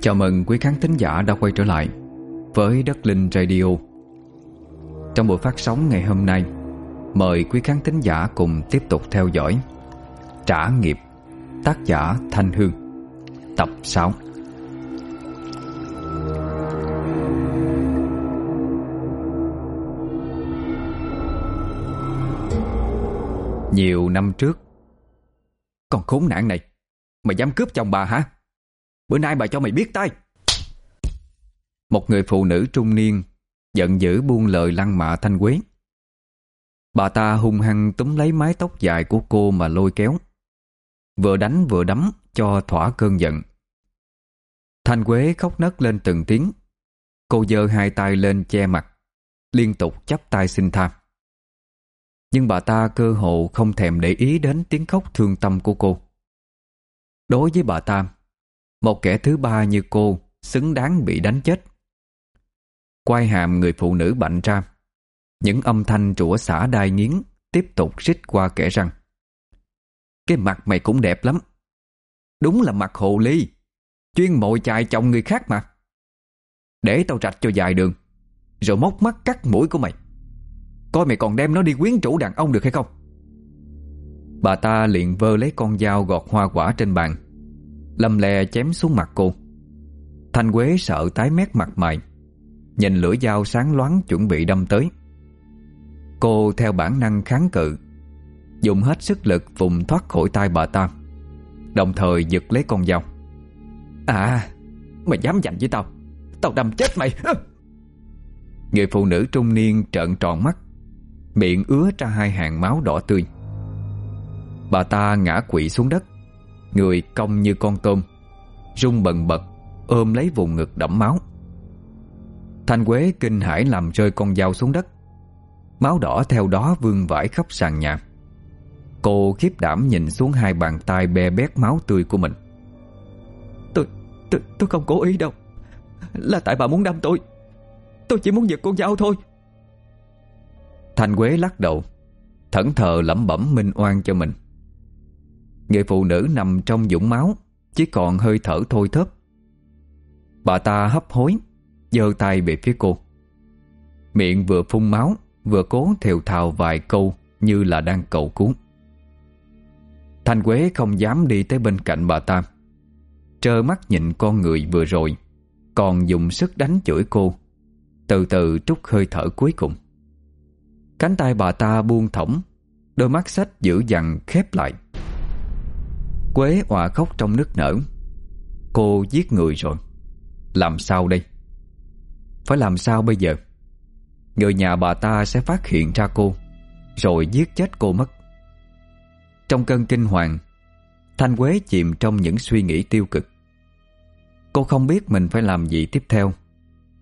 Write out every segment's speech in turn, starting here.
Chào mừng quý khán thính giả đã quay trở lại với Đất Linh Radio. Trong buổi phát sóng ngày hôm nay, mời quý khán thính giả cùng tiếp tục theo dõi Trả nghiệp tác giả Thanh Hương tập 6. Nhiều năm trước Con khốn nạn này Mày dám cướp chồng bà hả Bữa nay bà cho mày biết tay. Một người phụ nữ trung niên Giận dữ buông lời lăng mạ Thanh Quế. Bà ta hung hăng túm lấy mái tóc dài của cô mà lôi kéo. Vừa đánh vừa đấm cho thỏa cơn giận. Thanh Quế khóc nấc lên từng tiếng. Cô giơ hai tay lên che mặt, Liên tục chắp tay xin tha. Nhưng bà ta cơ hồ không thèm để ý đến tiếng khóc thương tâm của cô. Đối với bà ta một kẻ thứ ba như cô Xứng đáng bị đánh chết. Quay hàm người phụ nữ bạnh ra. Những âm thanh rủa xả đai nghiến Tiếp tục rít qua kẻ răng. Cái mặt mày cũng đẹp lắm. Đúng là mặt hồ ly. Chuyên mội chài chồng người khác mà. Để tao rạch cho dài đường, Rồi móc mắt cắt mũi của mày. Coi mày còn đem nó đi quyến rũ đàn ông được hay không? Bà ta liền vơ lấy con dao gọt hoa quả trên bàn. Lâm le chém xuống mặt cô. Thanh Quế sợ tái mét mặt mày, Nhìn lưỡi dao sáng loáng chuẩn bị đâm tới. Cô theo bản năng kháng cự, Dùng hết sức lực vùng thoát khỏi tay bà ta, Đồng thời giật lấy con dao. À Mày dám giành với tao Tao đâm chết mày. Người phụ nữ trung niên trợn tròn mắt, Miệng ứa ra hai hàng máu đỏ tươi. Bà ta ngã quỵ xuống đất. Người cong như con tôm rung bần bật Ôm lấy vùng ngực đẫm máu. Thanh Quế kinh hãi làm rơi con dao xuống đất. Máu đỏ theo đó vương vãi khắp sàn nhà. Cô khiếp đảm nhìn xuống hai bàn tay be bét máu tươi của mình. Tôi, tôi, tôi không cố ý đâu. Là tại bà muốn đâm tôi. Tôi chỉ muốn giật con dao thôi. Thanh Quế lắc đầu Thẫn thờ lẩm bẩm minh oan cho mình. Người phụ nữ nằm trong dũng máu, Chỉ còn hơi thở thôi thớp. Bà ta hấp hối, giơ tay về phía cô. Miệng vừa phun máu, Vừa cố thều thào vài câu Như là đang cầu cứu. Thanh Quế không dám đi tới bên cạnh bà ta. Trơ mắt nhìn con người vừa rồi, Còn dùng sức đánh chửi cô. Từ từ trút hơi thở cuối cùng. Cánh tay bà ta buông thõng, Đôi mắt sách dữ dằn khép lại. Quế òa khóc trong nước nở. Cô giết người rồi. Làm sao đây? Phải làm sao bây giờ? Người nhà bà ta sẽ phát hiện ra cô, Rồi giết chết cô mất. Trong cơn kinh hoàng, Thanh Quế chìm trong những suy nghĩ tiêu cực. Cô không biết mình phải làm gì tiếp theo,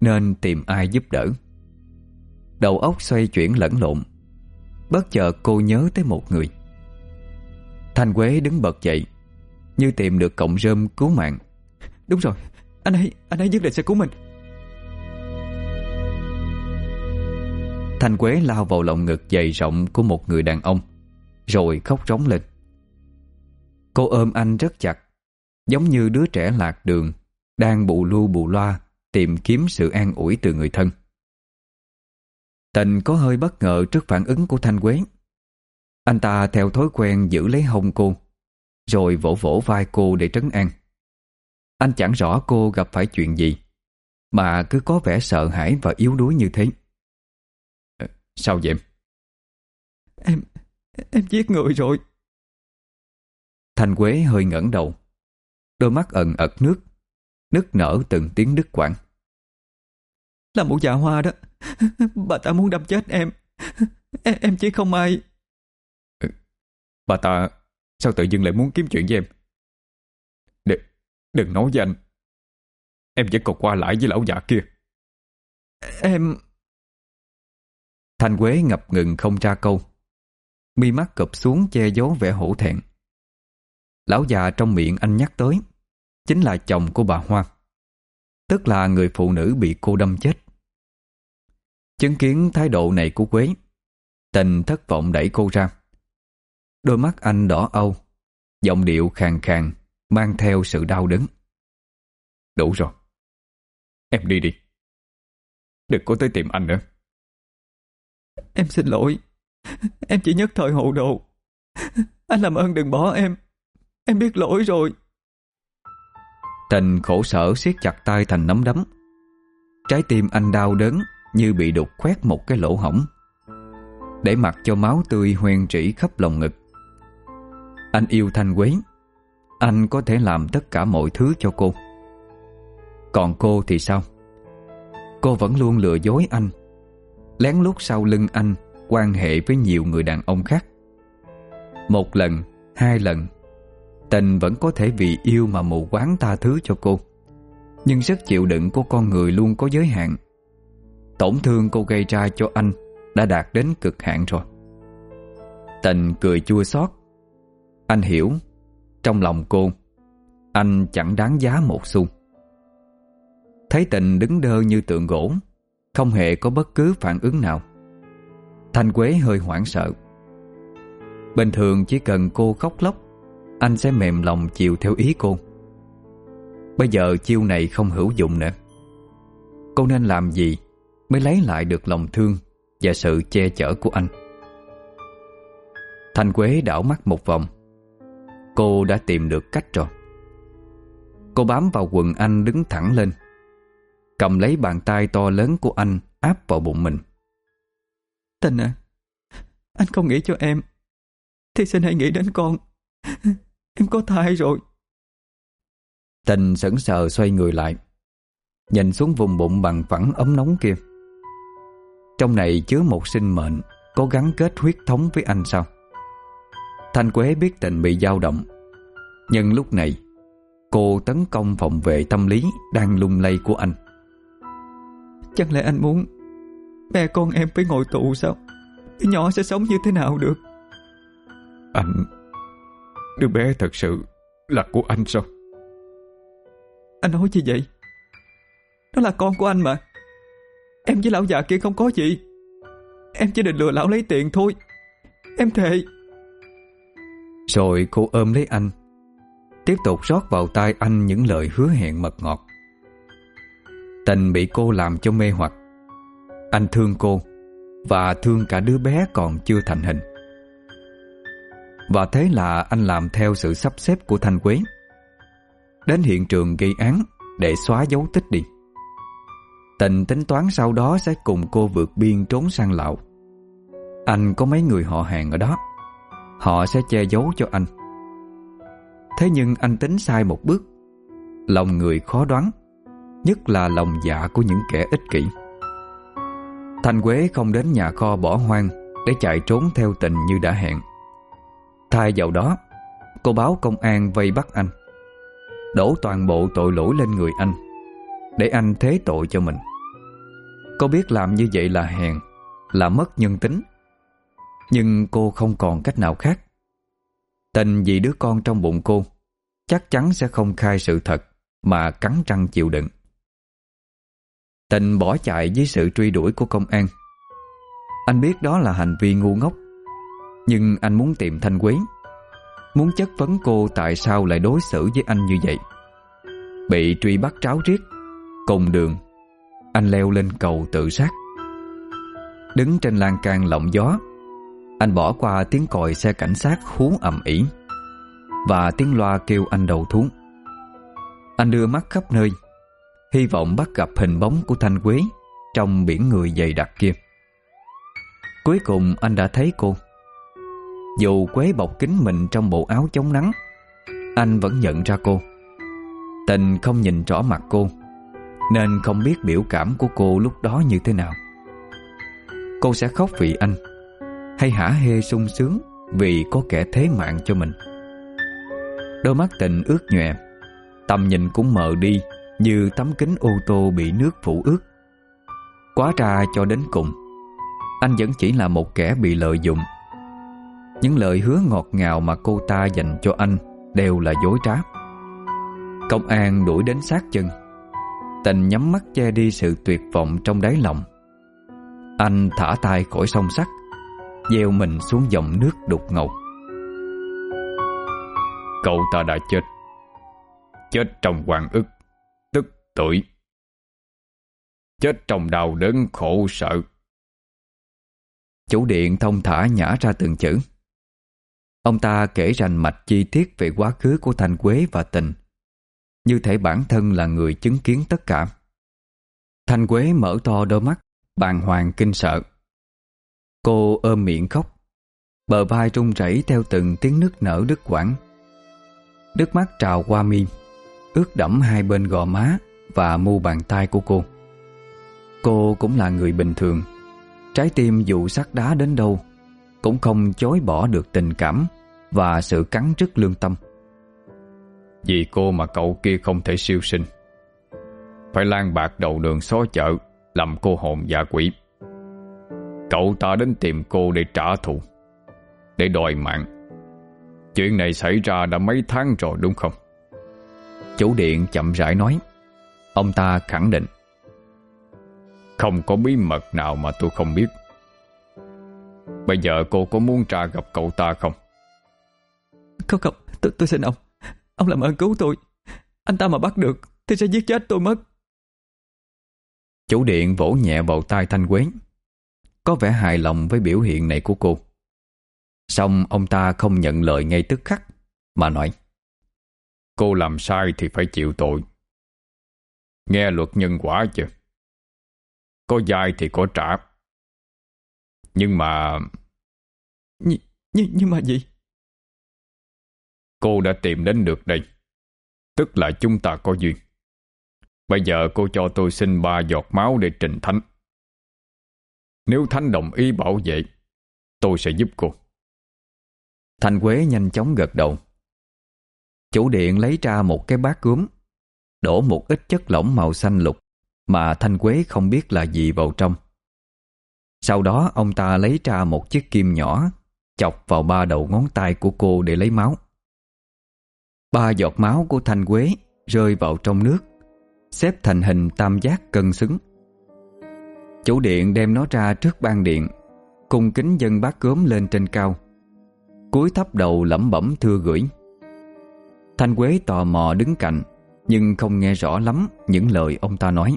Nên tìm ai giúp đỡ. Đầu óc xoay chuyển lẫn lộn, Bất chợt cô nhớ tới một người. Thanh Quế đứng bật dậy như tìm được cọng rơm cứu mạng. Đúng rồi Anh ấy, anh ấy nhất định sẽ cứu mình. Thanh Quế lao vào lòng ngực dày rộng của một người đàn ông Rồi khóc rống lên. Cô ôm anh rất chặt Giống như đứa trẻ lạc đường Đang bù lu bù loa Tìm kiếm sự an ủi từ người thân. Tình có hơi bất ngờ trước phản ứng của Thanh Quế. Anh ta theo thói quen giữ lấy hông cô rồi vỗ vỗ vai cô để trấn an. Anh chẳng rõ cô gặp phải chuyện gì Mà cứ có vẻ sợ hãi và yếu đuối như thế. Sao vậy? Em? Em, em giết người rồi. Thanh Quế hơi ngẩng đầu Đôi mắt ẩn ật nước Nức nở từng tiếng đứt quãng. Là mụ già hoa đó. Bà ta muốn đâm chết em. Em, em chỉ không ai ừ. Bà ta Sao tự dưng lại muốn kiếm chuyện với em? Đừng, đừng nói với anh. Em vẫn còn qua lại với lão già kia. Em Thanh Quế ngập ngừng không ra câu. Mi mắt cụp xuống che giấu vẻ hổ thẹn. Lão già trong miệng anh nhắc tới Chính là chồng của bà Hoa. Tức là người phụ nữ bị cô đâm chết. Chứng kiến thái độ này của Quế Tình thất vọng đẩy cô ra Đôi mắt anh đỏ âu Giọng điệu khàn khàn Mang theo sự đau đớn. Đủ rồi. Em đi đi. Đừng có tới tìm anh nữa. Em xin lỗi. Em chỉ nhất thời hộ đồ. Anh làm ơn đừng bỏ em. Em biết lỗi rồi. Tình khổ sở siết chặt tay thành nắm đấm. Trái tim anh đau đớn Như bị đục khoét một cái lỗ hổng. Để mặc cho máu tươi hoen trĩ khắp lòng ngực anh yêu Thanh Quế. Anh có thể làm tất cả mọi thứ cho cô. Còn cô thì sao? Cô vẫn luôn lừa dối anh. Lén lút sau lưng anh Quan hệ với nhiều người đàn ông khác. Một lần, Hai lần, Tình vẫn có thể vì yêu mà mù quáng tha thứ cho cô. Nhưng sức chịu đựng của con người luôn có giới hạn. Tổn thương cô gây ra cho anh Đã đạt đến cực hạn rồi. Tình cười chua xót. Anh hiểu. Trong lòng cô, Anh chẳng đáng giá một xu. Thấy tình đứng đơ như tượng gỗ, Không hề có bất cứ phản ứng nào. Thanh Quế hơi hoảng sợ. Bình thường chỉ cần cô khóc lóc, Anh sẽ mềm lòng chịu theo ý cô. Bây giờ chiêu này không hữu dụng nữa. Cô nên làm gì Mới lấy lại được lòng thương Và sự che chở của anh? Thanh Quế đảo mắt một vòng. Cô đã tìm được cách rồi. Cô bám vào quần anh đứng thẳng lên. Cầm lấy bàn tay to lớn của anh Áp vào bụng mình. Tình à Anh không nghĩ cho em. Thì xin hãy nghĩ đến con. Em có thai rồi. Tình sững sờ xoay người lại Nhìn xuống vùng bụng bằng phẳng ấm nóng kia. Trong này chứa một sinh mệnh Có gắn kết huyết thống với anh sao Thanh Quế biết tình bị dao động. Nhưng lúc này Cô tấn công phòng vệ tâm lý Đang lung lay của anh. Chẳng lẽ anh muốn Mẹ con em phải ngồi tù sao? Đứa nhỏ sẽ sống như thế nào được? Anh Đứa bé thật sự là của anh sao? Anh nói gì vậy? Nó là con của anh mà. Em với lão già kia không có gì. Em chỉ định lừa lão lấy tiền thôi. Em thề rồi cô ôm lấy anh. Tiếp tục rót vào tai anh những lời hứa hẹn mật ngọt. Tình bị cô làm cho mê hoặc. Anh thương cô Và thương cả đứa bé còn chưa thành hình. Và thế là anh làm theo sự sắp xếp của Thanh Quế. Đến hiện trường gây án Để xóa dấu tích đi. Tình tính toán sau đó sẽ cùng cô vượt biên trốn sang Lào. Anh có mấy người họ hàng ở đó. Họ sẽ che giấu cho anh. Thế nhưng anh tính sai một bước. Lòng người khó đoán, Nhất là lòng dạ của những kẻ ích kỷ. Thanh Quế không đến nhà kho bỏ hoang Để chạy trốn theo tình như đã hẹn. Thay vào đó, Cô báo công an vây bắt anh. Đổ toàn bộ tội lỗi lên người anh, Để anh thế tội cho mình. Cô biết làm như vậy là hèn, Là mất nhân tính. Nhưng cô không còn cách nào khác. Tình vì đứa con trong bụng cô, Chắc chắn sẽ không khai sự thật Mà cắn răng chịu đựng. Tình bỏ chạy dưới sự truy đuổi của công an. Anh biết đó là hành vi ngu ngốc, Nhưng anh muốn tìm Thanh Quế, Muốn chất vấn cô tại sao lại đối xử với anh như vậy. Bị truy bắt tráo riết, Cùng đường, Anh leo lên cầu tự sát. Đứng trên lan can lộng gió anh bỏ qua tiếng còi xe cảnh sát hú ầm ỉ Và tiếng loa kêu anh đầu thú. Anh đưa mắt khắp nơi, Hy vọng bắt gặp hình bóng của Thanh Quế Trong biển người dày đặc kia. Cuối cùng anh đã thấy cô. Dù Quế bọc kín mình trong bộ áo chống nắng, Anh vẫn nhận ra cô. Tình không nhìn rõ mặt cô, Nên không biết biểu cảm của cô lúc đó như thế nào. Cô sẽ khóc vì anh. Hay hả hê sung sướng Vì có kẻ thế mạng cho mình? Đôi mắt tình ướt nhòe, Tầm nhìn cũng mờ đi như tấm kính ô tô bị nước phủ ướt. Quá ra cho đến cùng, Anh vẫn chỉ là một kẻ bị lợi dụng. Những lời hứa ngọt ngào mà cô ta dành cho anh Đều là dối trá. Công an đuổi đến sát chân, Tình nhắm mắt che đi sự tuyệt vọng trong đáy lòng. Anh thả tay khỏi song sắt Gieo mình xuống dòng nước đục ngầu Cậu ta đã chết Chết trong hoàng ức Tức tuổi. Chết trong đau đớn khổ sợ. Chủ điện thông thả nhả ra từng chữ. Ông ta kể rành mạch chi tiết về quá khứ của Thanh Quế và Tình. Như thể bản thân là người chứng kiến tất cả. Thanh Quế mở to đôi mắt, bàng hoàng kinh sợ. Cô ôm miệng khóc, bờ vai run rẩy theo từng tiếng nước nở đứt quãng. Nước mắt trào qua mi, ướt đẫm hai bên gò má và mu bàn tay của cô. Cô cũng là người bình thường, trái tim dù sắt đá đến đâu cũng không chối bỏ được tình cảm và sự cắn rứt lương tâm. Vì cô mà cậu kia không thể siêu sinh. Phải lan bạc đầu đường xó chợ làm cô hồn dạ quỷ. Cậu ta đến tìm cô để trả thù, để đòi mạng. Chuyện này xảy ra đã mấy tháng rồi đúng không? Chủ điện chậm rãi nói. Ông ta khẳng định. Không có bí mật nào mà tôi không biết. Bây giờ cô có muốn ra gặp cậu ta không? Không không, tôi, tôi xin ông. Ông làm ơn cứu tôi. Anh ta mà bắt được thì sẽ giết chết tôi mất. Chủ điện vỗ nhẹ vào tay Thanh Quế. Có vẻ hài lòng với biểu hiện này của cô. Xong ông ta không nhận lời ngay tức khắc mà nói Cô làm sai thì phải chịu tội. Nghe luật nhân quả chưa? Có dai thì có trả. Nhưng mà... Nh, nhưng, nhưng mà gì? Cô đã tìm đến được đây. Tức là chúng ta có duyên. Bây giờ cô cho tôi xin ba giọt máu để trình thánh. Nếu thánh đồng ý bảo vệ, tôi sẽ giúp cô. Thanh Quế nhanh chóng gật đầu. Chủ điện lấy ra một cái bát gốm, đổ một ít chất lỏng màu xanh lục mà Thanh Quế không biết là gì vào trong. Sau đó ông ta lấy ra một chiếc kim nhỏ chọc vào ba đầu ngón tay của cô để lấy máu. Ba giọt máu của Thanh Quế rơi vào trong nước, xếp thành hình tam giác cân xứng. Chủ điện đem nó ra trước ban điện, cung kính dân bát cốm lên trên cao. cúi thấp đầu lẩm bẩm thưa gửi. Thanh Quế tò mò đứng cạnh, nhưng không nghe rõ lắm những lời ông ta nói.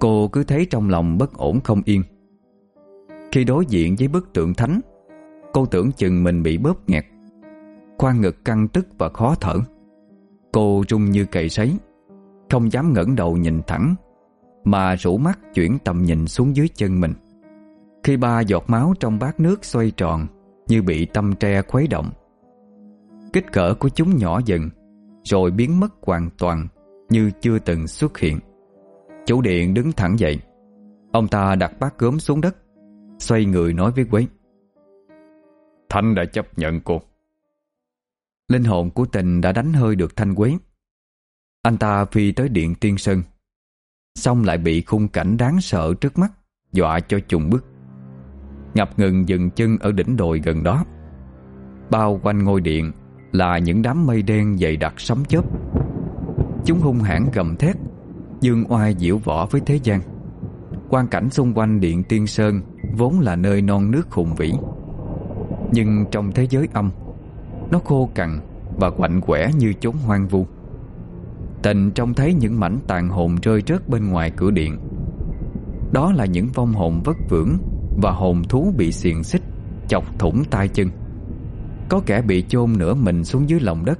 Cô cứ thấy trong lòng bất ổn không yên. Khi đối diện với bức tượng thánh, cô tưởng chừng mình bị bóp nghẹt Khoan ngực căng tức và khó thở Cô rung như cầy sấy Không dám ngẩng đầu nhìn thẳng mà rủ mắt chuyển tầm nhìn xuống dưới chân mình. Khi ba giọt máu trong bát nước xoay tròn Như bị tâm tre khuấy động Kích cỡ của chúng nhỏ dần Rồi biến mất hoàn toàn Như chưa từng xuất hiện. Chủ điện đứng thẳng dậy. Ông ta đặt bát gốm xuống đất Xoay người nói với Quế. Thanh đã chấp nhận cô. Linh hồn của tình đã đánh hơi được Thanh Quế. Anh ta phi tới điện tiên sơn Xong lại bị khung cảnh đáng sợ trước mắt, Dọa cho trùng bước. Ngập ngừng dừng chân ở đỉnh đồi gần đó. Bao quanh ngôi điện Là những đám mây đen dày đặc sấm chớp. Chúng hung hãn gầm thét, Dương oai diễu võ với thế gian. Quan cảnh xung quanh điện Tiên Sơn Vốn là nơi non nước hùng vĩ. Nhưng trong thế giới âm, nó khô cằn Và quạnh quẻ như chốn hoang vu. Tình trông thấy những mảnh tàn hồn rơi rớt bên ngoài cửa điện. Đó là những vong hồn vất vưởng Và hồn thú bị xiềng xích, Chọc thủng tay chân. Có kẻ bị chôn nửa mình xuống dưới lòng đất,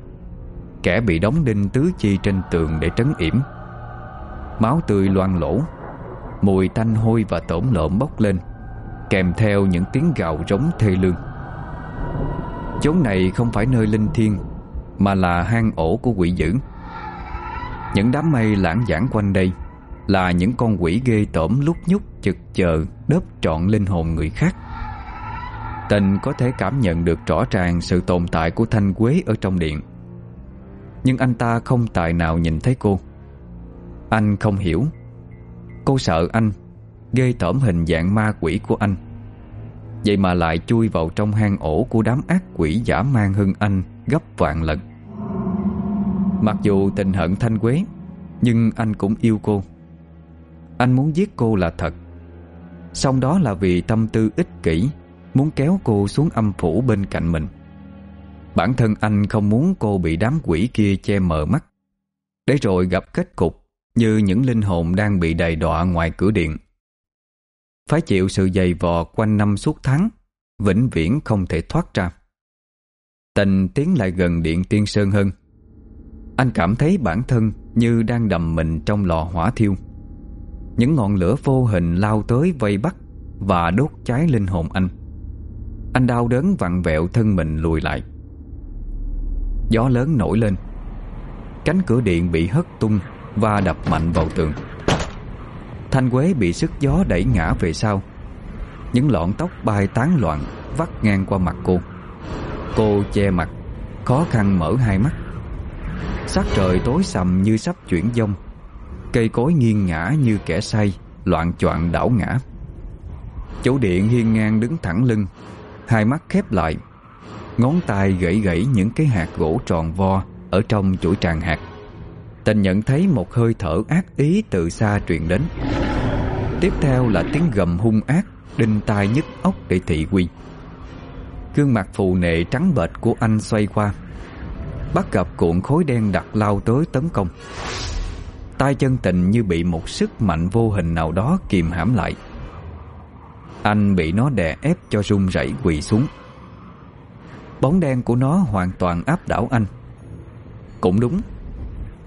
Kẻ bị đóng đinh tứ chi trên tường để trấn yểm. Máu tươi loang lỗ Mùi tanh hôi và tổn lợm bốc lên, Kèm theo những tiếng gào rống thê lương. Chốn này không phải nơi linh thiêng, Mà là hang ổ của quỷ dữ. Những đám mây lãng giảng quanh đây Là những con quỷ ghê tởm lúc nhúc chực chờ Đớp trọn linh hồn người khác. Tình có thể cảm nhận được rõ ràng Sự tồn tại của Thanh Quế ở trong điện. Nhưng anh ta không tài nào nhìn thấy cô. Anh không hiểu. Cô sợ anh, Ghê tởm hình dạng ma quỷ của anh. Vậy mà lại chui vào trong hang ổ của đám ác quỷ giả mang hơn anh gấp vạn lần. Mặc dù tình hận Thanh Quế, Nhưng anh cũng yêu cô. Anh muốn giết cô là thật. Xong đó là vì tâm tư ích kỷ, Muốn kéo cô xuống âm phủ bên cạnh mình. Bản thân anh không muốn cô bị đám quỷ kia che mờ mắt. Để rồi gặp kết cục, Như những linh hồn đang bị đầy đọa ngoài cửa điện. Phải chịu sự dày vò quanh năm suốt tháng, Vĩnh viễn không thể thoát ra. Tình tiến lại gần điện tiên sơn hơn. Anh cảm thấy bản thân như đang đầm mình trong lò hỏa thiêu. Những ngọn lửa vô hình lao tới vây bắt Và đốt cháy linh hồn anh. Anh đau đớn vặn vẹo thân mình lùi lại. Gió lớn nổi lên. Cánh cửa điện bị hất tung Và đập mạnh vào tường. Thanh Quế bị sức gió đẩy ngã về sau. Những lọn tóc bay tán loạn Vắt ngang qua mặt cô. Cô che mặt, Khó khăn mở hai mắt. Sắc trời tối sầm như sắp chuyển dông Cây cối nghiêng ngã như kẻ say, Loạn choạng đảo ngã. Chủ điện hiên ngang đứng thẳng lưng, Hai mắt khép lại. Ngón tay gãy gãy những cái hạt gỗ tròn vo Ở trong chuỗi tràng hạt. Tình nhận thấy một hơi thở ác ý từ xa truyền đến. Tiếp theo là tiếng gầm hung ác, Đinh tai nhức óc để thị quy Gương mặt phù nệ trắng bệch của anh xoay qua. Bắt gặp cuộn khối đen đặt lao tới tấn công. Tay chân tình như bị một sức mạnh vô hình nào đó kìm hãm lại. Anh bị nó đè ép cho run rẩy quỳ xuống. Bóng đen của nó hoàn toàn áp đảo anh. Cũng đúng,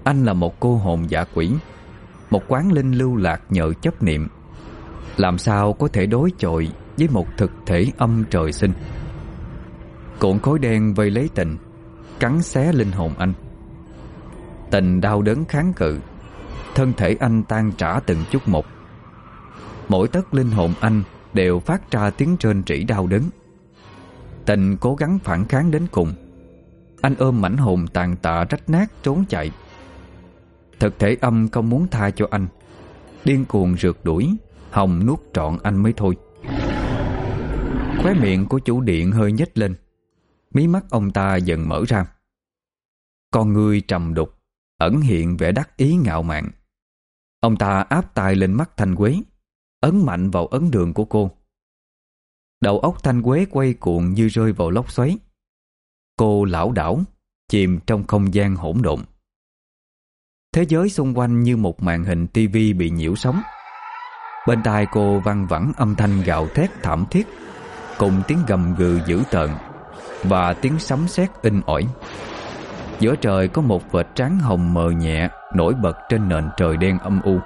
Anh là một cô hồn giả quỷ, Một quán linh lưu lạc nhờ chấp niệm. Làm sao có thể đối chọi Với một thực thể âm trời sinh? Cuộn khối đen vây lấy tình. Cắn xé linh hồn anh. Tình đau đớn kháng cự, Thân thể anh tan trả từng chút một. Mỗi tấc linh hồn anh Đều phát ra tiếng trên trĩ đau đớn. Tình cố gắng phản kháng đến cùng. Anh ôm mảnh hồn tàn tạ rách nát trốn chạy. Thực thể âm không muốn tha cho anh. Điên cuồng rượt đuổi Hồng nuốt trọn anh mới thôi. Khóe miệng của chủ điện hơi nhếch lên. Mí mắt ông ta dần mở ra. Con người trầm đục, Ẩn hiện vẻ đắc ý ngạo mạn. Ông ta áp tay lên mắt Thanh Quế, Ấn mạnh vào ấn đường của cô. Đầu óc Thanh Quế quay cuộn như rơi vào lốc xoáy. Cô lảo đảo, Chìm trong không gian hỗn độn. Thế giới xung quanh như một màn hình tivi bị nhiễu sóng. Bên tai cô văng vẳng âm thanh gào thét thảm thiết, Cùng tiếng gầm gừ dữ tợn. Và tiếng sấm sét in ỏi. Giữa trời có một vệt trắng hồng mờ nhẹ Nổi bật trên nền trời đen âm u.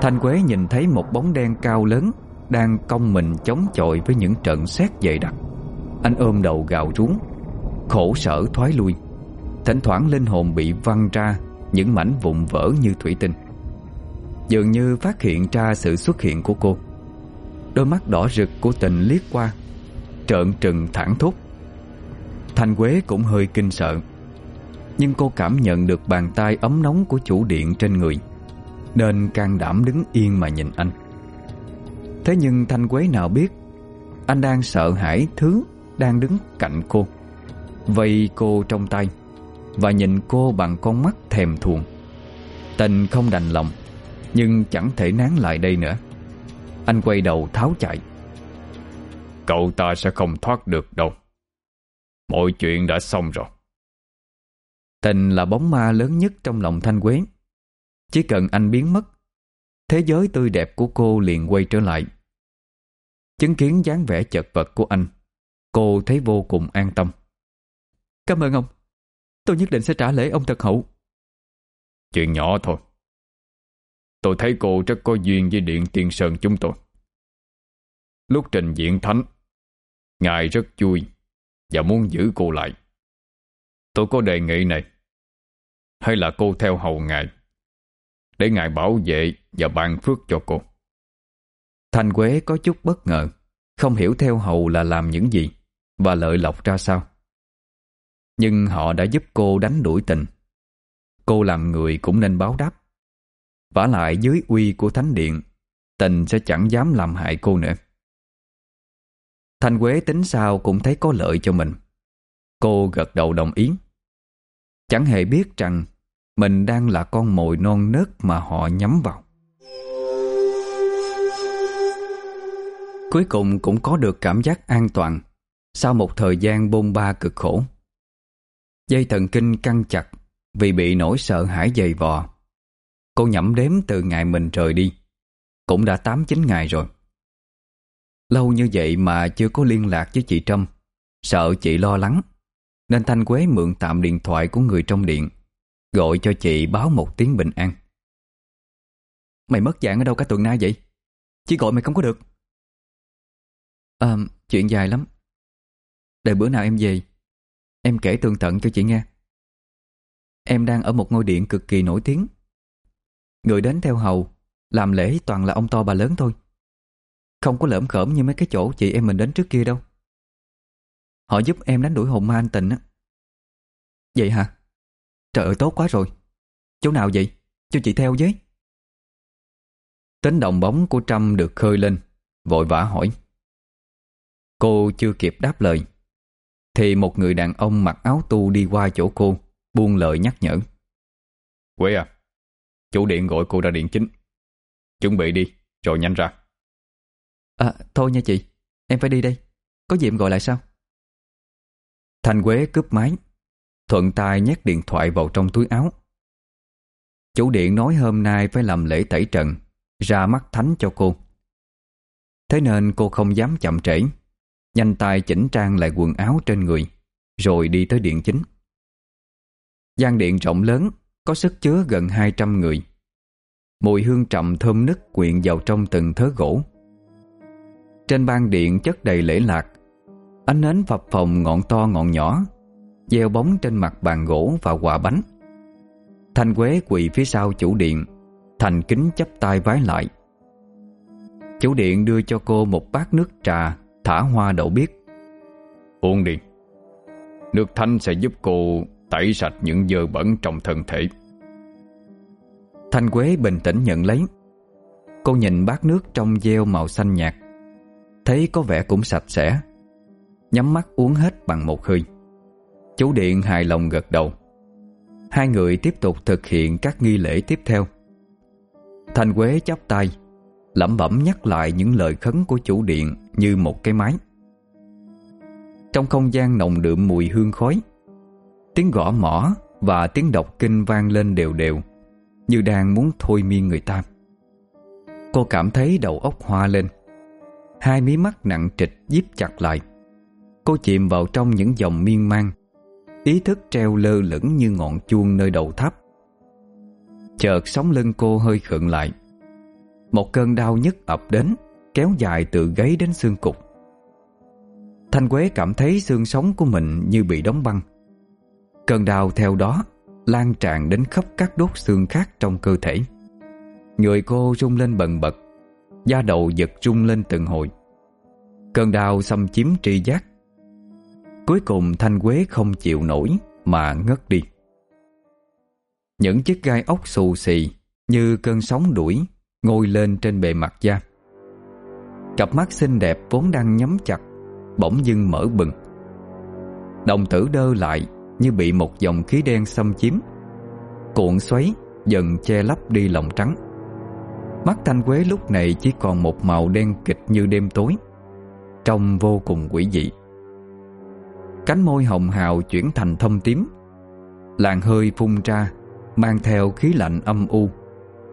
Thanh Quế nhìn thấy một bóng đen cao lớn Đang cong mình chống chọi với những trận sét dày đặc. Anh ôm đầu gào rú, Khổ sở thoái lui. Thỉnh thoảng linh hồn bị văng ra Những mảnh vụn vỡ như thủy tinh. Dường như phát hiện ra sự xuất hiện của cô. Đôi mắt đỏ rực của tình liếc qua Trợn trừng thẳng thốt Thanh Quế cũng hơi kinh sợ, Nhưng cô cảm nhận được bàn tay ấm nóng của chủ điện trên người, Nên can đảm đứng yên mà nhìn anh. Thế nhưng Thanh Quế nào biết, Anh đang sợ hãi thứ đang đứng cạnh cô, Vây cô trong tay Và nhìn cô bằng con mắt thèm thuồng. Tình không đành lòng, Nhưng chẳng thể nán lại đây nữa. Anh quay đầu tháo chạy. Cậu ta sẽ không thoát được đâu. Mọi chuyện đã xong rồi. Tình là bóng ma lớn nhất trong lòng Thanh Quế. Chỉ cần anh biến mất Thế giới tươi đẹp của cô liền quay trở lại. Chứng kiến dáng vẻ chật vật của anh Cô thấy vô cùng an tâm. Cảm ơn ông. Tôi nhất định sẽ trả lễ ông thật hậu. Chuyện nhỏ thôi. Tôi thấy cô rất có duyên với Điện Tiên Sơn chúng tôi. Lúc trình diễn thánh Ngài rất vui Và muốn giữ cô lại. Tôi có đề nghị này. Hay là cô theo hầu Ngài, Để Ngài bảo vệ Và ban phước cho cô. Thanh Quế có chút bất ngờ, Không hiểu theo hầu là làm những gì Và lợi lộc ra sao. Nhưng họ đã giúp cô đánh đuổi tình. Cô làm người cũng nên báo đáp. Vả lại dưới uy của Thánh Điện, Tình sẽ chẳng dám làm hại cô nữa. Thanh Quế tính sao cũng thấy có lợi cho mình. Cô gật đầu đồng ý. Chẳng hề biết rằng Mình đang là con mồi non nớt mà họ nhắm vào. Cuối cùng cũng có được cảm giác an toàn Sau một thời gian bôn ba cực khổ. Dây thần kinh căng chặt Vì bị nỗi sợ hãi dày vò. Cô nhẩm đếm từ ngày mình rời đi. Cũng đã 8-9 ngày rồi. Lâu như vậy mà chưa có liên lạc với chị Trâm. Sợ chị lo lắng Nên Thanh Quế mượn tạm điện thoại của người trong điện Gọi cho chị báo một tiếng bình an. Mày mất dạng ở đâu cả tuần nay vậy? Chỉ gọi mày không có được. À, chuyện dài lắm. Đợi bữa nào em về Em kể tường tận cho chị nghe. Em đang ở một ngôi điện cực kỳ nổi tiếng. Người đến theo hầu Làm lễ toàn là ông to bà lớn thôi. Không có lỡm khởm như mấy cái chỗ chị em mình đến trước kia đâu. Họ giúp em đánh đuổi hồn ma anh tình á. Vậy hả? Trời ơi, tốt quá rồi. Chỗ nào vậy? Cho chị theo với. Tính đồng bóng của Trâm được khơi lên, Vội vã hỏi. Cô chưa kịp đáp lời, Thì một người đàn ông mặc áo tu đi qua chỗ cô, Buông lời nhắc nhở. Quế à Chủ điện gọi cô ra điện chính. Chuẩn bị đi, Rồi nhanh ra. À thôi nha chị, Em phải đi đây. Có gì em gọi lại sao thành Quế cướp máy, Thuận tay nhét điện thoại vào trong túi áo. Chủ điện nói hôm nay phải làm lễ tẩy trần, Ra mắt thánh cho cô. Thế nên cô không dám chậm trễ, Nhanh tay chỉnh trang lại quần áo trên người, Rồi đi tới điện chính. Gian điện rộng lớn, Có sức chứa gần 200 người. Mùi hương trầm thơm nức quyện vào trong từng thớ gỗ. Trên ban điện chất đầy lễ lạc. Ánh nến phập phồng ngọn to ngọn nhỏ Gieo bóng trên mặt bàn gỗ và quà bánh. Thanh Quế quỳ phía sau chủ điện Thành kính chấp tay vái lại. Chủ điện đưa cho cô một bát nước trà Thả hoa đậu biếc. Uống đi. Nước thanh sẽ giúp cô tẩy sạch những dơ bẩn trong thân thể. Thanh Quế bình tĩnh nhận lấy. Cô nhìn bát nước trong gieo màu xanh nhạt Thấy có vẻ cũng sạch sẽ. Nhắm mắt uống hết bằng một hơi. Chú Điện hài lòng gật đầu. Hai người tiếp tục thực hiện các nghi lễ tiếp theo. Thanh Quế chắp tay, lẩm bẩm nhắc lại những lời khấn của chủ điện như một cái máy. Trong không gian nồng đượm mùi hương khói, Tiếng gõ mỏ và tiếng đọc kinh vang lên đều đều, Như đang muốn thôi miên người ta. Cô cảm thấy đầu óc hoa lên. Hai mí mắt nặng trịch díp chặt lại. Cô chìm vào trong những dòng miên man. Ý thức treo lơ lửng như ngọn chuông nơi đầu tháp. Chợt sóng lưng cô hơi khựng lại. Một cơn đau nhức ập đến, Kéo dài từ gáy đến xương cục. Thanh Quế cảm thấy xương sống của mình như bị đóng băng. Cơn đau theo đó lan tràn đến khắp các đốt xương khác trong cơ thể. Người cô rung lên bần bật Da đầu giật rung lên từng hồi. Cơn đau xâm chiếm tri giác. Cuối cùng Thanh Quế không chịu nổi Mà ngất đi. Những chiếc gai ốc xù xì Như cơn sóng đuổi Ngồi lên trên bề mặt da. Cặp mắt xinh đẹp vốn đang nhắm chặt, Bỗng dưng mở bừng. Đồng tử đơ lại Như bị một dòng khí đen xâm chiếm. Cuộn xoáy Dần che lấp đi lòng trắng. Mắt Thanh Quế lúc này chỉ còn một màu đen kịch như đêm tối, Trông vô cùng quỷ dị. Cánh môi hồng hào chuyển thành thâm tím, Làn hơi phun ra, Mang theo khí lạnh âm u,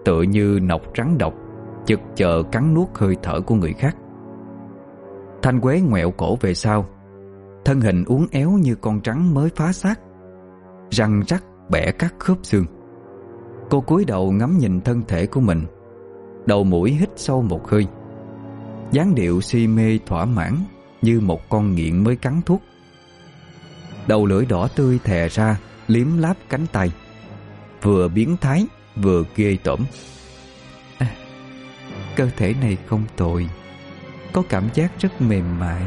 Tựa như nọc rắn độc, Chực chờ cắn nuốt hơi thở của người khác. Thanh Quế ngoẹo cổ về sau, Thân hình uốn éo như con trắng mới phá xác, Răng rắc bẻ cắt khớp xương. Cô cúi đầu ngắm nhìn thân thể của mình Đầu mũi hít sâu một hơi. Dáng điệu si mê thỏa mãn Như một con nghiện mới cắn thuốc. Đầu lưỡi đỏ tươi thè ra Liếm láp cánh tay. Vừa biến thái Vừa ghê tởm. À, Cơ thể này không tồi Có cảm giác rất mềm mại.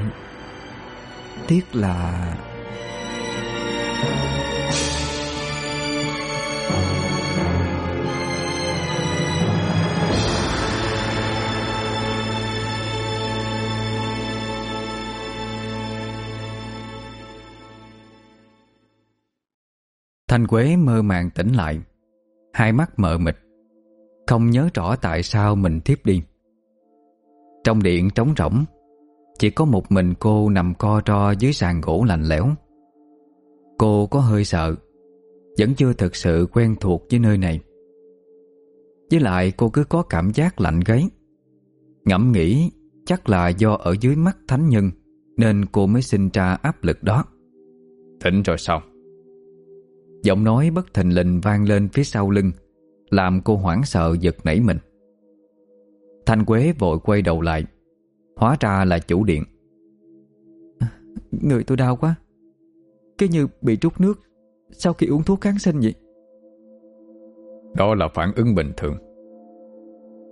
Tiếc là Thanh Quế mơ màng tỉnh lại. Hai mắt mờ mịt. Không nhớ rõ tại sao mình thiếp đi. Trong điện trống rỗng, Chỉ có một mình cô nằm co ro dưới sàn gỗ lạnh lẽo. Cô có hơi sợ, Vẫn chưa thực sự quen thuộc với nơi này. Với lại cô cứ có cảm giác lạnh gáy. Ngẫm nghĩ chắc là do ở dưới mắt thánh nhân Nên cô mới sinh ra áp lực đó. Tỉnh rồi sao? Giọng nói bất thình lình vang lên phía sau lưng Làm cô hoảng sợ giật nảy mình. Thanh Quế vội quay đầu lại Hóa ra là chủ điện. Người tôi đau quá. Cái như bị trút nước Sau khi uống thuốc kháng sinh vậy? Đó là phản ứng bình thường.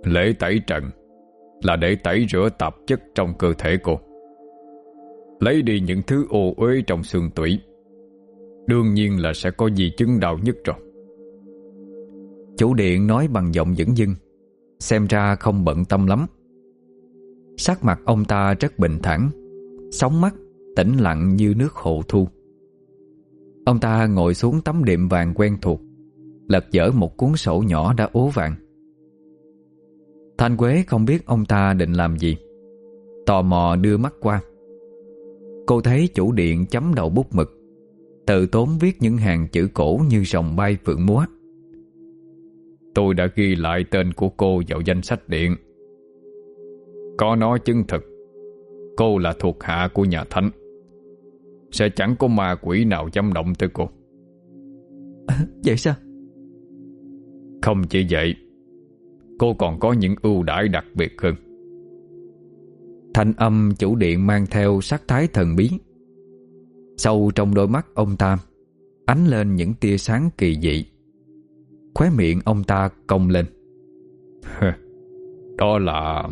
Lễ tẩy trần Là để tẩy rửa tạp chất trong cơ thể cô. Lấy đi những thứ ô uế trong xương tủy Đương nhiên là sẽ có di chứng đau nhất rồi. Chủ điện nói bằng giọng dững dưng, Xem ra không bận tâm lắm. Sắc mặt ông ta rất bình thản, Sóng mắt tĩnh lặng như nước hồ thu. Ông ta ngồi xuống tấm đệm vàng quen thuộc, Lật dở một cuốn sổ nhỏ đã ố vàng. Thanh Quế không biết ông ta định làm gì, Tò mò đưa mắt qua. Cô thấy chủ điện chấm đầu bút mực Tự tốn viết những hàng chữ cổ như rồng bay phượng múa. Tôi đã ghi lại tên của cô vào danh sách điện. Có nó chứng thực Cô là thuộc hạ của nhà thánh. Sẽ chẳng có ma quỷ nào dám động tới cô. À, Vậy sao? Không chỉ vậy Cô còn có những ưu đãi đặc biệt hơn. Thanh âm chủ điện mang theo sắc thái thần bí Sâu trong đôi mắt ông ta Ánh lên những tia sáng kỳ dị Khóe miệng ông ta cong lên Đó là...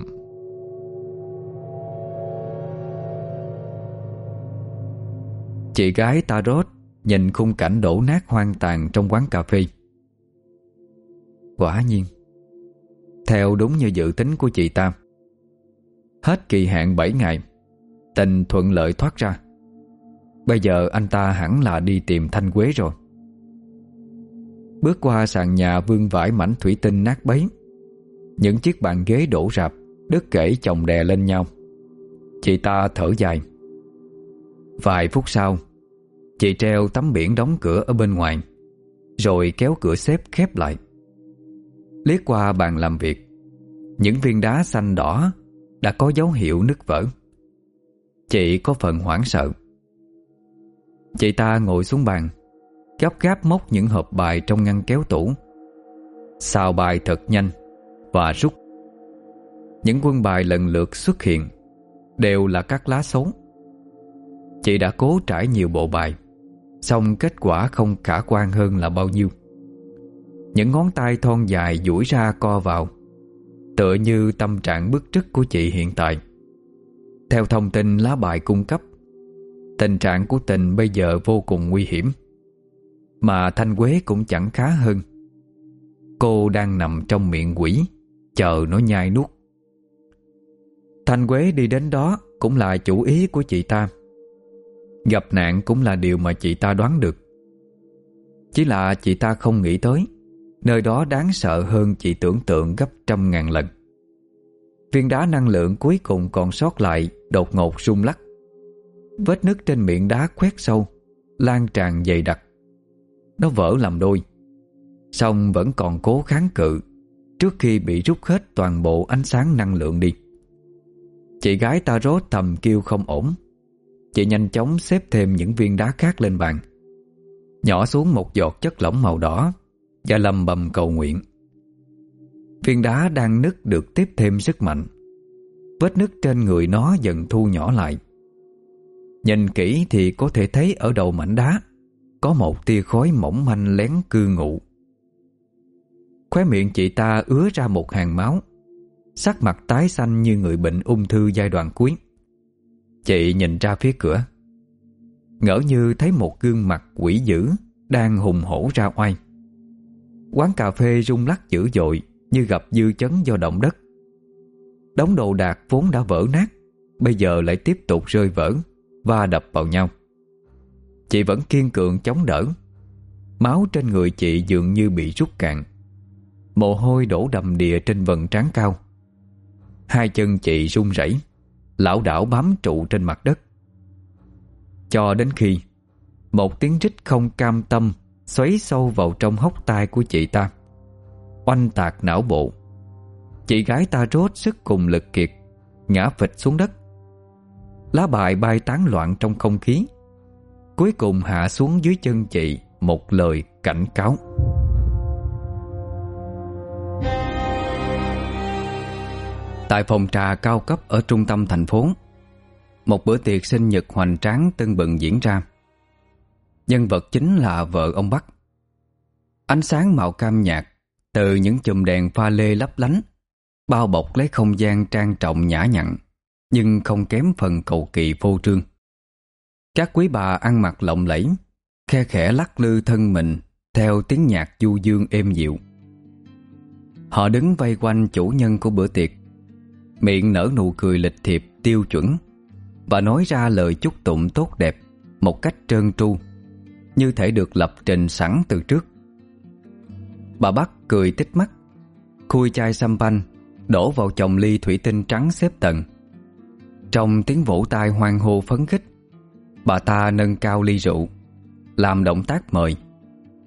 Chị gái Tarot nhìn khung cảnh đổ nát hoang tàn trong quán cà phê. Quả nhiên, theo đúng như dự tính của chị Tam, hết kỳ hạn 7 ngày, tình thuận lợi thoát ra. Bây giờ anh ta hẳn là đi tìm Thanh Quế rồi. Bước qua sàn nhà vương vải mảnh thủy tinh nát bấy. Những chiếc bàn ghế đổ rạp Đứt kể chồng đè lên nhau. Chị ta thở dài. Vài phút sau, Chị treo tấm biển đóng cửa ở bên ngoài, Rồi kéo cửa xếp khép lại. Liếc qua bàn làm việc, Những viên đá xanh đỏ Đã có dấu hiệu nứt vỡ. Chị có phần hoảng sợ. Chị ta ngồi xuống bàn, Gấp gáp móc những hộp bài trong ngăn kéo tủ. Xào bài thật nhanh Và rút. Những quân bài lần lượt xuất hiện Đều là các lá xấu. Chị đã cố trải nhiều bộ bài Xong kết quả không khả quan hơn là bao nhiêu. Những ngón tay thon dài duỗi ra co vào, Tựa như tâm trạng bức trức của chị hiện tại. Theo thông tin lá bài cung cấp Tình trạng của tình bây giờ vô cùng nguy hiểm. Mà Thanh Quế cũng chẳng khá hơn. Cô đang nằm trong miệng quỷ, Chờ nó nhai nuốt. Thanh Quế đi đến đó Cũng là chủ ý của chị ta. Gặp nạn cũng là điều mà chị ta đoán được. Chỉ là chị ta không nghĩ tới, Nơi đó đáng sợ hơn chị tưởng tượng gấp trăm ngàn lần. Viên đá năng lượng cuối cùng còn sót lại Đột ngột rung lắc. Vết nứt trên miệng đá khoét sâu, Lan tràn dày đặc. Nó vỡ làm đôi Xong vẫn còn cố kháng cự Trước khi bị rút hết toàn bộ ánh sáng năng lượng đi. Chị gái ta rốt thầm kêu không ổn. Chị nhanh chóng xếp thêm những viên đá khác lên bàn, Nhỏ xuống một giọt chất lỏng màu đỏ Và lầm bầm cầu nguyện. Viên đá đang nứt được tiếp thêm sức mạnh. Vết nứt trên người nó dần thu nhỏ lại. Nhìn kỹ thì có thể thấy ở đầu mảnh đá, có một tia khói mỏng manh lén cư ngụ. Khóe miệng chị ta ứa ra một hàng máu, Sắc mặt tái xanh như người bệnh ung thư giai đoạn cuối. Chị nhìn ra phía cửa, Ngỡ như thấy một gương mặt quỷ dữ Đang hùng hổ ra oai. Quán cà phê rung lắc dữ dội Như gặp dư chấn do động đất. Đống đồ đạc vốn đã vỡ nát, Bây giờ lại tiếp tục rơi vỡ. Và đập vào nhau. Chị vẫn kiên cường chống đỡ. Máu trên người chị dường như bị rút cạn. Mồ hôi đổ đầm đìa trên vần trán cao. Hai chân chị run rẩy, lão đảo bám trụ trên mặt đất. Cho đến khi Một tiếng rít không cam tâm Xoáy sâu vào trong hốc tai của chị ta, Oanh tạc não bộ. Chị gái ta rốt sức cùng lực kiệt, Ngã phịch xuống đất. Lá bài bay tán loạn trong không khí. Cuối cùng hạ xuống dưới chân chị Một lời cảnh cáo. Tại phòng trà cao cấp ở trung tâm thành phố, Một bữa tiệc sinh nhật hoành tráng tưng bừng diễn ra. Nhân vật chính là vợ ông Bắc. Ánh sáng màu cam nhạt Từ những chùm đèn pha lê lấp lánh, Bao bọc lấy không gian trang trọng nhã nhặn. Nhưng không kém phần cầu kỳ phô trương. Các quý bà ăn mặc lộng lẫy Khe khẽ lắc lư thân mình Theo tiếng nhạc du dương êm dịu. Họ đứng vây quanh chủ nhân của bữa tiệc Miệng nở nụ cười lịch thiệp tiêu chuẩn Và nói ra lời chúc tụng tốt đẹp Một cách trơn tru Như thể được lập trình sẵn từ trước. Bà Bắc cười tích mắt Khui chai xăm banh, Đổ vào chồng ly thủy tinh trắng xếp tầng. Trong tiếng vỗ tay hoang hô phấn khích Bà ta nâng cao ly rượu Làm động tác mời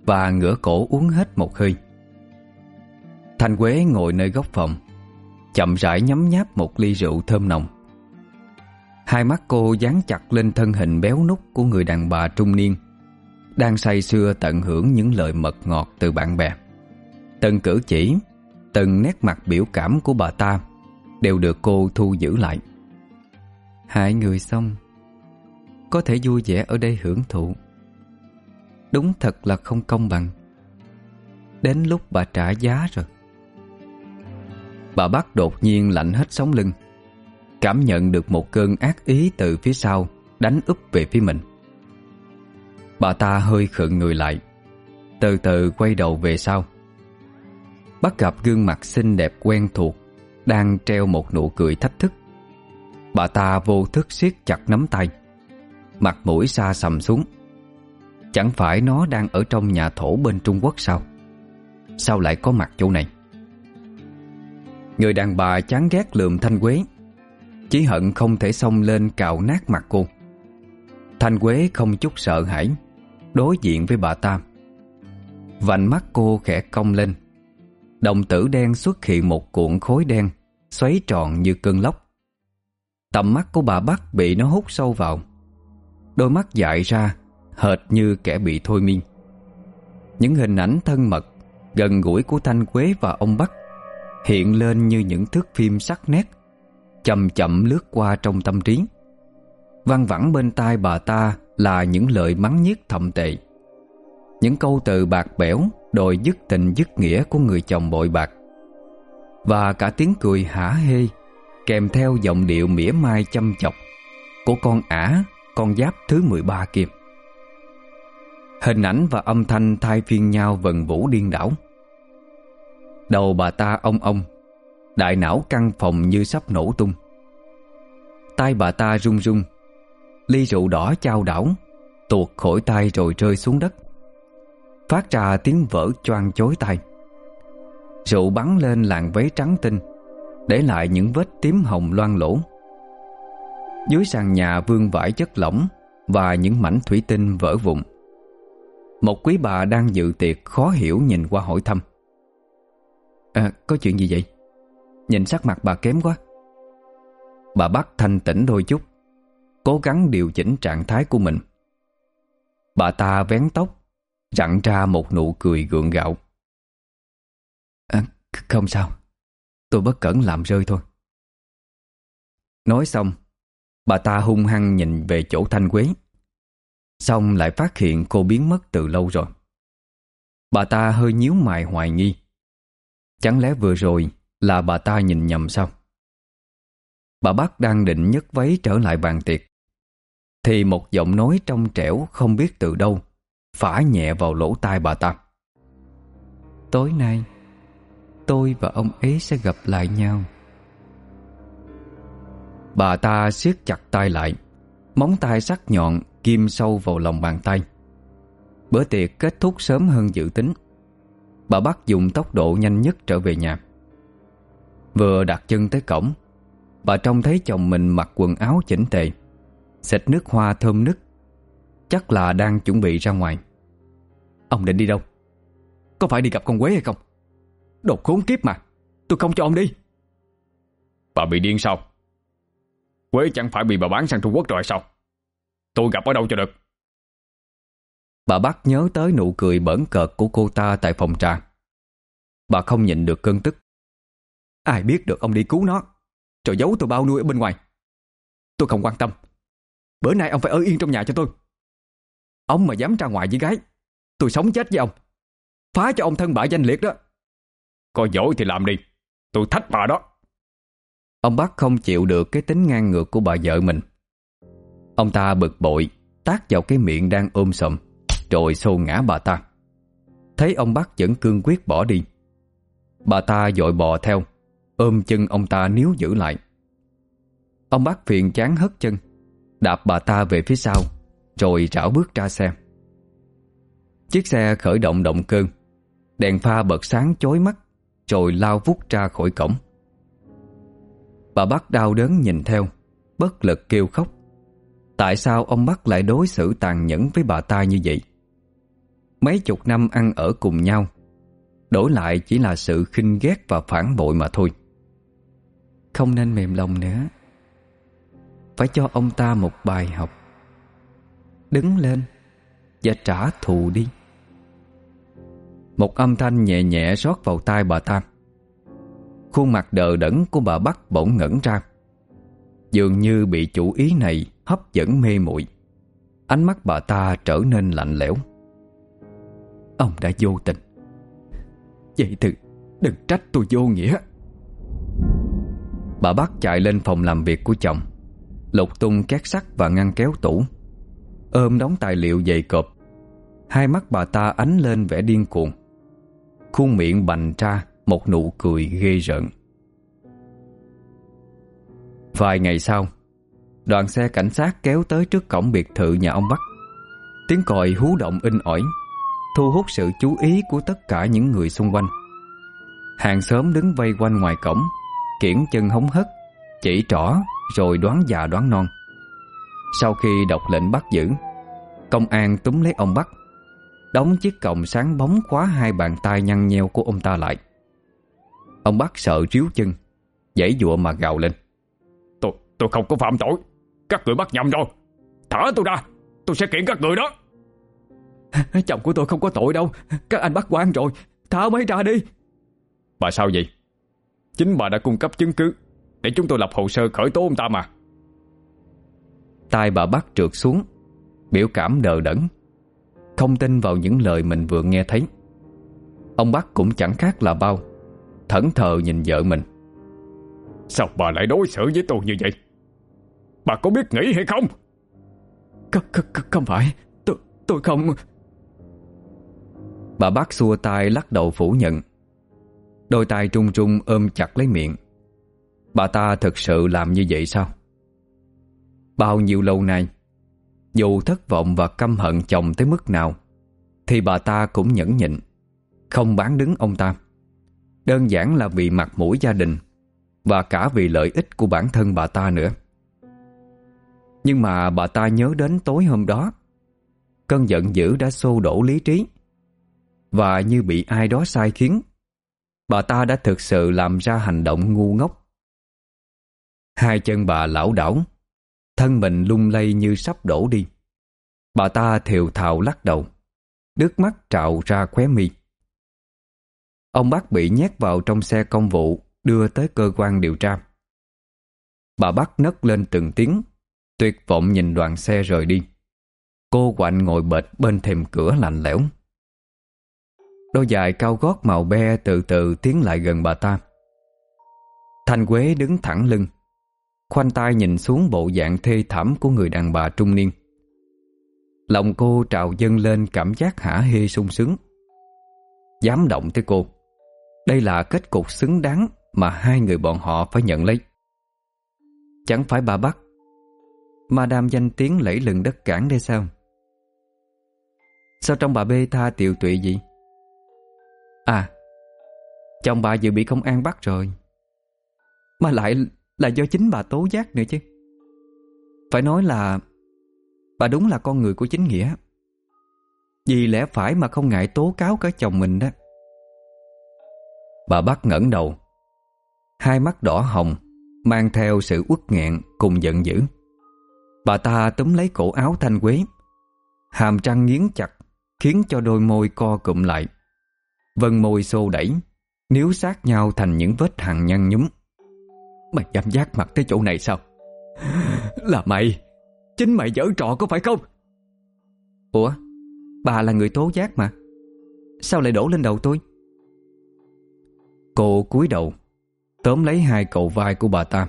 Và ngửa cổ uống hết một hơi. Thanh Quế ngồi nơi góc phòng Chậm rãi nhấm nháp một ly rượu thơm nồng. Hai mắt cô dán chặt lên thân hình béo nút của người đàn bà trung niên Đang say sưa tận hưởng những lời mật ngọt từ bạn bè. Từng cử chỉ, từng nét mặt biểu cảm của bà ta Đều được cô thu giữ lại hại người xong, Có thể vui vẻ ở đây hưởng thụ. Đúng thật là không công bằng. Đến lúc bà trả giá rồi. Bà bắt đột nhiên lạnh hết sống lưng, Cảm nhận được một cơn ác ý từ phía sau Đánh úp về phía mình. Bà ta hơi khựng người lại, Từ từ quay đầu về sau. Bắt gặp gương mặt xinh đẹp quen thuộc Đang treo một nụ cười thách thức. Bà ta vô thức siết chặt nắm tay. Mặt mũi xa sầm xuống. Chẳng phải nó đang ở trong nhà thổ bên Trung Quốc sao? Sao lại có mặt chỗ này? Người đàn bà chán ghét lườm Thanh Quế. Chỉ hận không thể xông lên cào nát mặt cô. Thanh Quế không chút sợ hãi, Đối diện với bà ta. Vành mắt cô khẽ cong lên. Đồng tử đen xuất hiện một cuộn khối đen, Xoáy tròn như cơn lốc. Tầm mắt của bà Bắc bị nó hút sâu vào. Đôi mắt dại ra, Hệt như kẻ bị thôi miên. Những hình ảnh thân mật Gần gũi của Thanh Quế và ông Bắc Hiện lên như những thước phim sắc nét, Chậm chậm lướt qua trong tâm trí. Văng vẳng bên tai bà ta Là những lời mắng nhiếc thậm tệ. Những câu từ bạc bẽo Đòi dứt tình dứt nghĩa của người chồng bội bạc. Và cả tiếng cười hả hê Kèm theo giọng điệu mỉa mai chăm chọc Của con ả, Con giáp thứ 13 kia. Hình ảnh và âm thanh thay phiên nhau vần vũ điên đảo. Đầu bà ta ông ông Đại não căng phòng như sắp nổ tung. Tay bà ta run run, Ly rượu đỏ trao đảo, Tuột khỏi tay rồi rơi xuống đất. Phát ra tiếng vỡ choang chối tay Rượu bắn lên làn váy trắng tinh để lại những vết tím hồng loang lỗ Dưới sàn nhà vương vải chất lỏng Và những mảnh thủy tinh vỡ vụn. Một quý bà đang dự tiệc khó hiểu nhìn qua hỏi thăm. À có chuyện gì vậy? Nhìn sắc mặt bà kém quá. Bà bắt thanh tĩnh đôi chút Cố gắng điều chỉnh trạng thái của mình. Bà ta vén tóc Rặn ra một nụ cười gượng gạo. À, Không sao. Tôi bất cẩn làm rơi thôi. Nói xong, Bà ta hung hăng nhìn về chỗ Thanh Quế. Xong lại phát hiện cô biến mất từ lâu rồi. Bà ta hơi nhíu mày hoài nghi. Chẳng lẽ vừa rồi là bà ta nhìn nhầm sao? Bà bác đang định nhấc váy trở lại bàn tiệc, Thì một giọng nói trong trẻo không biết từ đâu Phả nhẹ vào lỗ tai bà ta. Tối nay Tôi và ông ấy sẽ gặp lại nhau. Bà ta siết chặt tay lại, Móng tay sắc nhọn Kim sâu vào lòng bàn tay. Bữa tiệc kết thúc sớm hơn dự tính. Bà bắt dùng tốc độ nhanh nhất trở về nhà. Vừa đặt chân tới cổng, Bà trông thấy chồng mình mặc quần áo chỉnh tề, Xịt nước hoa thơm nức, Chắc là đang chuẩn bị ra ngoài. Ông định đi đâu? Có phải đi gặp con quế hay không? Đồ khốn kiếp mà. Tôi không cho ông đi. Bà bị điên sao? Quế chẳng phải bị bà bán sang Trung Quốc rồi sao? Tôi gặp ở đâu cho được? Bà bắt nhớ tới nụ cười bẩn cợt của cô ta tại phòng trà. Bà không nhịn được cơn tức. Ai biết được ông đi cứu nó. Rồi giấu tôi bao nuôi ở bên ngoài. Tôi không quan tâm. Bữa nay ông phải ở yên trong nhà cho tôi. Ông mà dám ra ngoài với gái Tôi sống chết với ông. Phá cho ông thân bại danh liệt đó có giỏi thì làm đi. Tôi thách bà đó. Ông bác không chịu được cái tính ngang ngược của bà vợ mình. Ông ta bực bội, Tát vào cái miệng đang ôm sầm Rồi xô ngã bà ta. Thấy ông bác vẫn cương quyết bỏ đi. Bà ta dội bò theo, Ôm chân ông ta níu giữ lại. Ông bác phiền chán hất chân, Đạp bà ta về phía sau, Rồi rảo bước ra xe. Chiếc xe khởi động động cơ, Đèn pha bật sáng chói mắt. Rồi lao vút ra khỏi cổng. Bà bắt đau đớn nhìn theo, Bất lực kêu khóc. Tại sao ông bác lại đối xử tàn nhẫn với bà ta như vậy? Mấy chục năm ăn ở cùng nhau, Đổi lại chỉ là sự khinh ghét và phản bội mà thôi. Không nên mềm lòng nữa. Phải cho ông ta một bài học. Đứng lên Và trả thù đi. Một âm thanh nhẹ nhẹ rót vào tai bà ta. Khuôn mặt đờ đẫn của bà Bắc bỗng ngẩn ra. Dường như bị chủ ý này hấp dẫn mê muội. Ánh mắt bà ta trở nên lạnh lẽo. Ông đã vô tình. Vậy thì đừng trách tôi vô nghĩa. Bà Bắc chạy lên phòng làm việc của chồng. Lục tung két sắt và ngăn kéo tủ. Ôm đóng tài liệu dày cộp. Hai mắt bà ta ánh lên vẻ điên cuồng. Khuôn miệng bành ra Một nụ cười ghê rợn. Vài ngày sau, Đoàn xe cảnh sát kéo tới trước cổng biệt thự nhà ông Bắc. Tiếng còi hú động in ỏi, Thu hút sự chú ý của tất cả những người xung quanh. Hàng xóm đứng vây quanh ngoài cổng Kiển chân hống hất, Chỉ trỏ rồi đoán già đoán non. Sau khi đọc lệnh bắt giữ, Công an túm lấy ông Bắc Đóng chiếc còng sáng bóng khóa hai bàn tay nhăn nheo của ông ta lại. Ông Bắc sợ ríu chân Dãy dụa mà gào lên. Tôi tôi không có phạm tội. Các người bắt nhầm rồi. Thả tôi ra. Tôi sẽ kiện các người đó. Chồng của tôi không có tội đâu. Các anh bắt quan rồi. Thả mấy ra đi. Bà sao vậy? Chính bà đã cung cấp chứng cứ Để chúng tôi lập hồ sơ khởi tố ông ta mà. Tai bà bắt trượt xuống Biểu cảm đờ đẫn Không tin vào những lời mình vừa nghe thấy. Ông Bắc cũng chẳng khác là bao Thẫn thờ nhìn vợ mình. Sao bà lại đối xử với tôi như vậy? Bà có biết nghĩ hay không Không, không, không phải Tôi, tôi không. Bà bác xua tay lắc đầu phủ nhận. Đôi tay trung trung ôm chặt lấy miệng. Bà ta thực sự làm như vậy sao? Bao nhiêu lâu nay dù thất vọng và căm hận chồng tới mức nào, Thì bà ta cũng nhẫn nhịn, Không bán đứng ông ta. Đơn giản là vì mặt mũi gia đình Và cả vì lợi ích của bản thân bà ta nữa. Nhưng mà bà ta nhớ đến tối hôm đó, Cơn giận dữ đã xô đổ lý trí. Và như bị ai đó sai khiến, Bà ta đã thực sự làm ra hành động ngu ngốc. Hai chân bà lão đảo Thân mình lung lay như sắp đổ đi. Bà ta thiều thào lắc đầu, Nước mắt trào ra khóe mi. Ông bác bị nhét vào trong xe công vụ, Đưa tới cơ quan điều tra. Bà bác nấc lên từng tiếng, Tuyệt vọng nhìn đoàn xe rời đi. Cô quạnh ngồi bệt bên thềm cửa lạnh lẽo. Đôi giày cao gót màu be từ từ tiến lại gần bà ta. Thanh Quế đứng thẳng lưng. Khoanh tay nhìn xuống bộ dạng thê thảm của người đàn bà trung niên. Lòng cô trào dâng lên cảm giác hả hê sung sướng. Dám động tới cô. Đây là kết cục xứng đáng Mà hai người bọn họ phải nhận lấy. Chẳng phải bà bắt. Madame danh tiếng lẫy lừng đất cảng đây sao? Sao trong bà bê tha tiều tụy gì À Chồng bà vừa bị công an bắt rồi. Mà lại là do chính bà tố giác nữa chứ. Phải nói là Bà đúng là con người của chính nghĩa. Vì lẽ phải mà không ngại tố cáo cả chồng mình đó. Bà bắt ngẩng đầu. Hai mắt đỏ hồng, Mang theo sự uất nghẹn cùng giận dữ. Bà ta túm lấy cổ áo Thanh Quế. Hàm trăng nghiến chặt, Khiến cho đôi môi co cụm lại. Vân môi xô đẩy, Níu sát nhau thành những vết hằn nhăn nhúm. Mày dám giác mặt tới chỗ này sao? Là mày. Chính mày dở trò có phải không? Ủa? Bà là người tố giác mà. Sao lại đổ lên đầu tôi? Cô cúi đầu, Tóm lấy hai cầu vai của bà ta.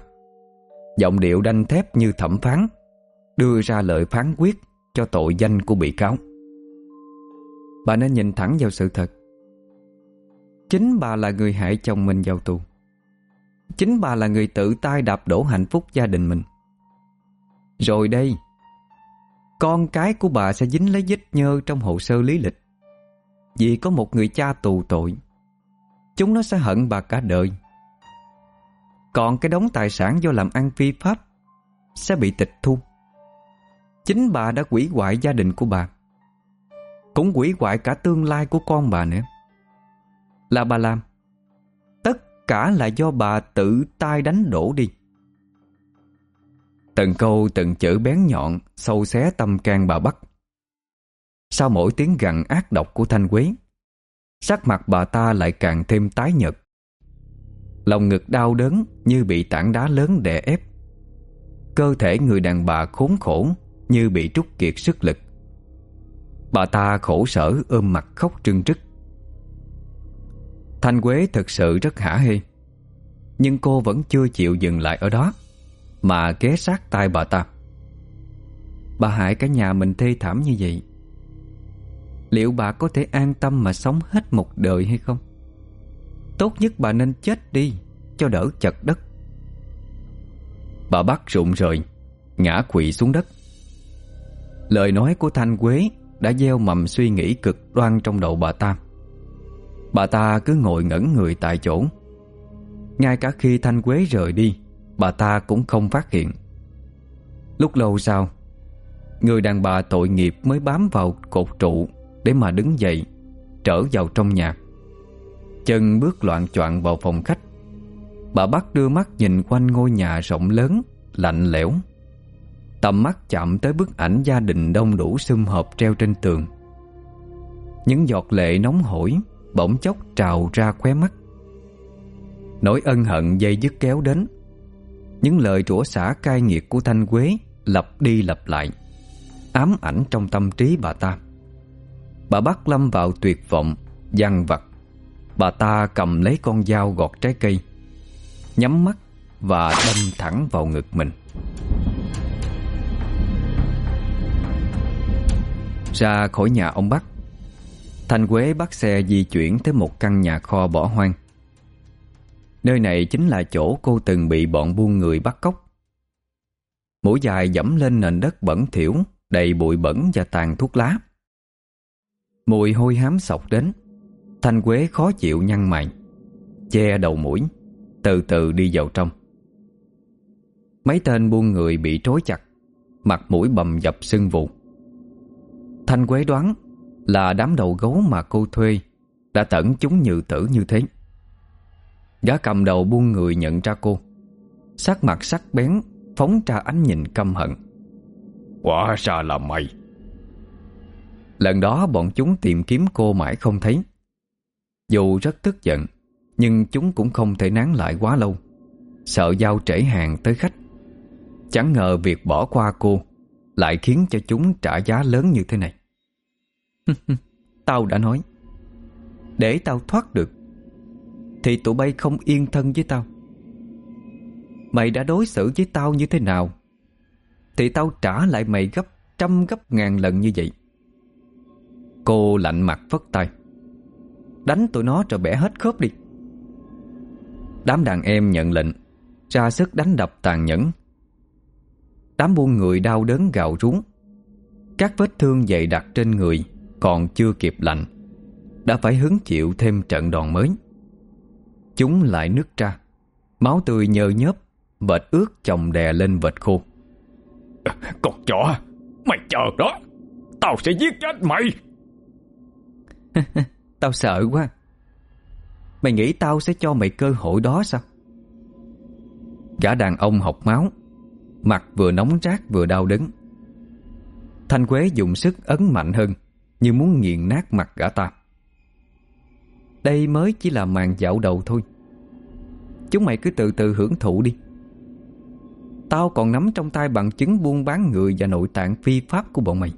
Giọng điệu đanh thép như thẩm phán, Đưa ra lời phán quyết Cho tội danh của bị cáo. Bà nên nhìn thẳng vào sự thật. Chính bà là người hại chồng mình vào tù. Chính bà là người tự tay đạp đổ hạnh phúc gia đình mình. Rồi đây, Con cái của bà sẽ dính lấy vết nhơ trong hồ sơ lý lịch. Vì có một người cha tù tội, Chúng nó sẽ hận bà cả đời. Còn cái đống tài sản do làm ăn phi pháp Sẽ bị tịch thu. Chính bà đã quỷ hoại gia đình của bà, Cũng quỷ hoại cả tương lai của con bà nữa. Là bà làm cả là do bà tự tay đánh đổ đi. Từng câu, từng chữ bén nhọn, Sâu xé tâm can bà Bắc. Sau mỗi tiếng gằn ác độc của Thanh Quế, Sắc mặt bà ta lại càng thêm tái nhợt. Lòng ngực đau đớn như bị tảng đá lớn đè ép. Cơ thể người đàn bà khốn khổ như bị trút kiệt sức lực. Bà ta khổ sở ôm mặt khóc trưng trức. Thanh Quế thật sự rất hả hê. Nhưng cô vẫn chưa chịu dừng lại ở đó, Mà ghé sát tai bà ta. Bà hại cả nhà mình thê thảm như vậy. Liệu bà có thể an tâm mà sống hết một đời hay không? Tốt nhất bà nên chết đi, Cho đỡ chật đất. Bà bắt rụng rời, Ngã quỵ xuống đất. Lời nói của Thanh Quế Đã gieo mầm suy nghĩ cực đoan trong đầu bà ta. Bà ta cứ ngồi ngẩn người tại chỗ. Ngay cả khi Thanh Quế rời đi, Bà ta cũng không phát hiện. Lúc lâu sau, Người đàn bà tội nghiệp mới bám vào cột trụ để mà đứng dậy, Trở vào trong nhà. Chân bước loạn choạng vào phòng khách. Bà bắt đưa mắt nhìn quanh ngôi nhà rộng lớn, Lạnh lẽo. Tầm mắt chạm tới bức ảnh gia đình đông đủ sum họp treo trên tường. Những giọt lệ nóng hổi Bỗng chốc trào ra khóe mắt. Nỗi ân hận dây dứt kéo đến. Những lời rủa xả cai nghiệt của Thanh Quế Lặp đi lặp lại, Ám ảnh trong tâm trí bà ta. Bà bắt Lâm vào tuyệt vọng Dằn vặt. Bà ta cầm lấy con dao gọt trái cây, Nhắm mắt Và đâm thẳng vào ngực mình. Ra khỏi nhà ông Bắc Thanh Quế bắt xe di chuyển tới một căn nhà kho bỏ hoang. Nơi này chính là chỗ cô từng bị bọn buôn người bắt cóc. Mũi dài dẫm lên nền đất bẩn thỉu, Đầy bụi bẩn và tàn thuốc lá. Mùi hôi hám sọc đến, Thanh Quế khó chịu nhăn mày, Che đầu mũi, Từ từ đi vào trong. Mấy tên buôn người bị trói chặt, Mặt mũi bầm dập sưng vụ Thanh Quế đoán là đám đầu gấu mà cô thuê Đã tẩn chúng như tử như thế. Gã cầm đầu buôn người nhận ra cô. Sắc mặt sắc bén Phóng ra ánh nhìn căm hận. Quả ra là mày. Lần đó bọn chúng tìm kiếm cô mãi không thấy. Dù rất tức giận Nhưng chúng cũng không thể nán lại quá lâu. Sợ giao trễ hàng tới khách. Chẳng ngờ việc bỏ qua cô Lại khiến cho chúng trả giá lớn như thế này Tao đã nói, Để tao thoát được, Thì tụi bay không yên thân với tao. Mày đã đối xử với tao như thế nào, Thì tao trả lại mày gấp trăm gấp ngàn lần như vậy. Cô lạnh mặt phất tay, Đánh tụi nó rồi bẻ hết khớp đi. Đám đàn em nhận lệnh, Ra sức đánh đập tàn nhẫn. Đám buôn người đau đớn gào rúng Các vết thương dày đặc trên người còn chưa kịp lạnh Đã phải hứng chịu thêm trận đòn mới. Chúng lại nứt ra Máu tươi nhơ nhớp Vệt ướt chồng đè lên vệt khô. Con chó Mày chờ đó Tao sẽ giết chết mày. Tao sợ quá. Mày nghĩ tao sẽ cho mày cơ hội đó sao? Gã đàn ông học máu Mặt vừa nóng rát vừa đau đớn. Thanh Quế dùng sức ấn mạnh hơn như muốn nghiền nát mặt gã ta. Đây mới chỉ là màn dạo đầu thôi. Chúng mày cứ từ từ hưởng thụ đi. Tao còn nắm trong tay bằng chứng buôn bán người và nội tạng phi pháp của bọn mày.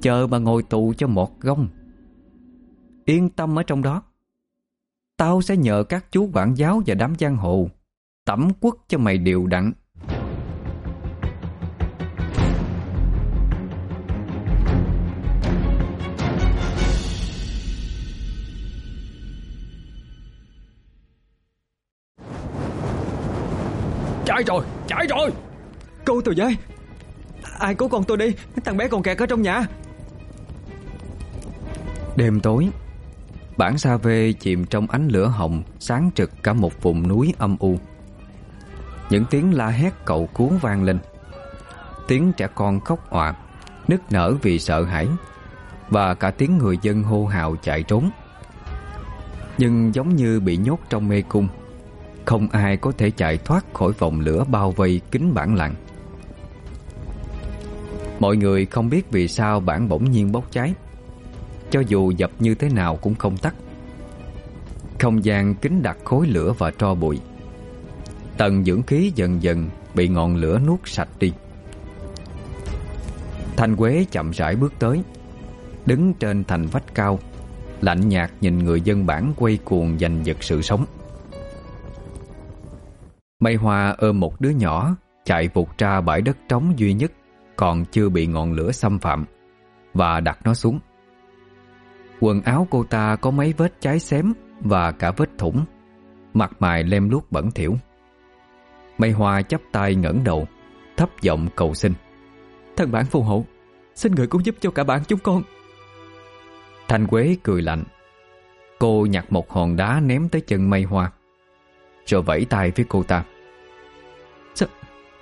Chờ mà ngồi tù cho một gông. Yên tâm ở trong đó. Tao sẽ nhờ các chú quản giáo và đám giang hồ Tẩm quất cho mày đều đặn. Chạy rồi, chạy rồi. Cô tôi với Ai cứu con tôi đi Thằng bé còn kẹt ở trong nhà. Đêm tối Bản Sa Vê chìm trong ánh lửa hồng Sáng trực cả một vùng núi âm u. Những tiếng la hét cầu cứu vang lên. Tiếng trẻ con khóc òa Nức nở vì sợ hãi Và cả tiếng người dân hô hào chạy trốn. Nhưng giống như bị nhốt trong mê cung không ai có thể chạy thoát khỏi vòng lửa bao vây kín bản làng. Mọi người không biết vì sao bản bỗng nhiên bốc cháy. Cho dù dập như thế nào cũng không tắt. Không gian kín đặt khối lửa và tro bụi. Tầng dưỡng khí dần dần Bị ngọn lửa nuốt sạch đi. Thanh Quế chậm rãi bước tới, Đứng trên thành vách cao, Lạnh nhạt nhìn người dân bản quay cuồng giành giật sự sống. Mây Hoa ôm một đứa nhỏ Chạy vụt ra bãi đất trống duy nhất Còn chưa bị ngọn lửa xâm phạm Và đặt nó xuống. Quần áo cô ta có mấy vết cháy xém Và cả vết thủng Mặt mày lem luốc bẩn thỉu. Mây Hoa chắp tay ngẩng đầu Thấp giọng cầu xin. Thần bản phù hộ Xin người cũng giúp cho cả bạn chúng con. Thanh Quế cười lạnh. Cô nhặt một hòn đá ném tới chân Mây Hoa Rồi vẫy tay với cô ta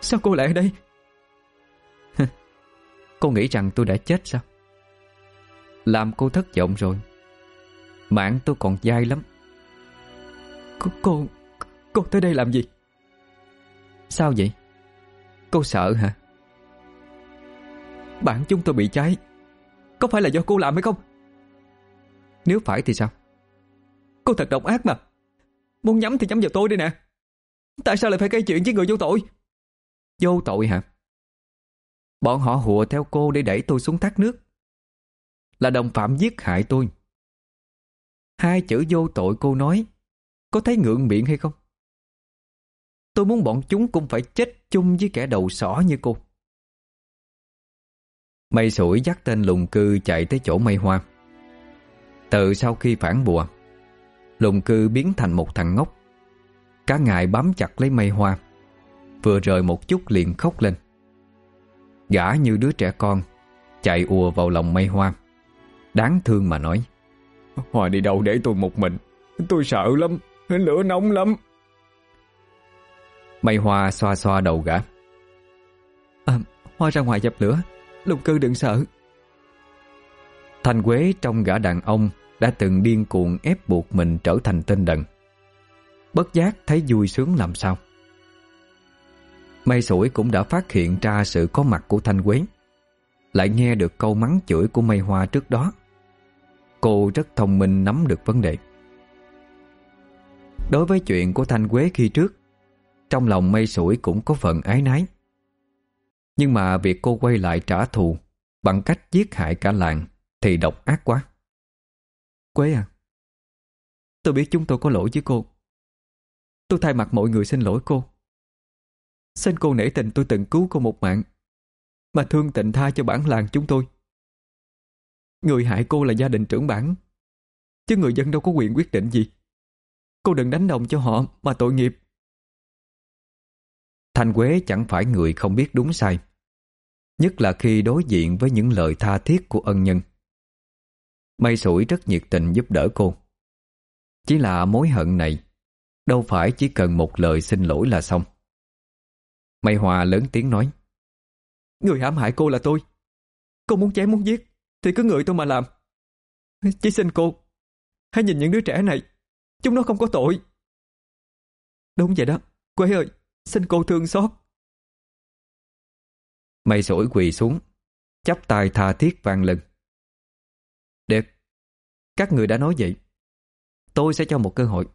sao cô lại ở đây Cô nghĩ rằng tôi đã chết sao làm cô thất vọng rồi Mạng tôi còn dai lắm Cô, cô, cô tới đây làm gì? Sao vậy? Cô sợ hả? Bạn chúng tôi bị cháy Có phải là do cô làm hay không? Nếu phải thì sao? Cô thật độc ác mà Muốn nhắm thì nhắm vào tôi đi nè Tại sao lại phải gây chuyện với người vô tội? Vô tội hả? Bọn họ hùa theo cô để đẩy tôi xuống thác nước là đồng phạm giết hại tôi. Hai chữ vô tội cô nói, có thấy ngượng miệng hay không? Tôi muốn bọn chúng cũng phải chết chung với kẻ đầu sỏ như cô. Mây sủi dắt tên lùng cư chạy tới chỗ mây hoa. Từ sau khi phản bùa, lùng cư biến thành một thằng ngốc. Cả ngày bám chặt lấy mây hoa, vừa rời một chút liền khóc lên. Gã như đứa trẻ con, chạy ùa vào lòng mây hoa. Đáng thương mà nói Hoa đi đâu để tôi một mình? Tôi sợ lắm Lửa nóng lắm. Mây Hoa xoa xoa đầu gã. À, Hoa ra ngoài dập lửa Lục cư đừng sợ. Thanh Quế trong gã đàn ông Đã từng điên cuồng ép buộc mình trở thành tên đần. Bất giác thấy vui sướng làm sao Mây sủi cũng đã phát hiện ra sự có mặt của Thanh Quế. Lại nghe được câu mắng chửi của Mây Hoa trước đó. Cô rất thông minh nắm được vấn đề. Đối với chuyện của Thanh Quế khi trước, Trong lòng mây sủi cũng có phần ái nái Nhưng mà việc cô quay lại trả thù Bằng cách giết hại cả làng Thì độc ác quá. Quế à Tôi biết chúng tôi có lỗi với cô. Tôi thay mặt mọi người xin lỗi cô. Xin cô nể tình tôi từng cứu cô một mạng, Mà thương tình tha cho bản làng chúng tôi. Người hại cô là gia đình trưởng bản, Chứ người dân đâu có quyền quyết định gì. Cô đừng đánh đồng cho họ mà tội nghiệp. Thanh Quế chẳng phải người không biết đúng sai, Nhất là khi đối diện với những lời tha thiết của ân nhân. Mây sủi rất nhiệt tình giúp đỡ cô. Chỉ là mối hận này, Đâu phải chỉ cần một lời xin lỗi là xong. Mây Hòa lớn tiếng nói Người hãm hại cô là tôi Cô muốn chém muốn giết thì cứ ngợi tôi mà làm Chỉ xin cô Hãy nhìn những đứa trẻ này Chúng nó không có tội. Đúng vậy đó. Quế ơi, xin cô thương xót. Mây sủi quỳ xuống, chắp tay tha thiết vang lên. Được, các người đã nói vậy. Tôi sẽ cho một cơ hội.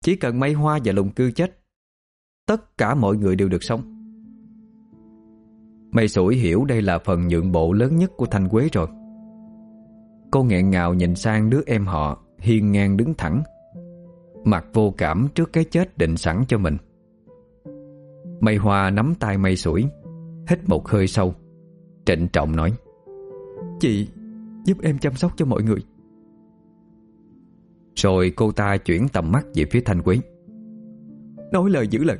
Chỉ cần mây hoa và lùng cư chết, tất cả mọi người đều được sống. Mây sủi hiểu đây là phần nhượng bộ lớn nhất của Thanh Quế rồi. Cô nghẹn ngào nhìn sang đứa em họ, hiên ngang đứng thẳng, Mặt vô cảm trước cái chết định sẵn cho mình Mây hoa nắm tay mây sủi, Hít một hơi sâu, Trịnh trọng nói, Chị giúp em chăm sóc cho mọi người Rồi cô ta chuyển tầm mắt về phía Thanh Quý Nói lời giữ lời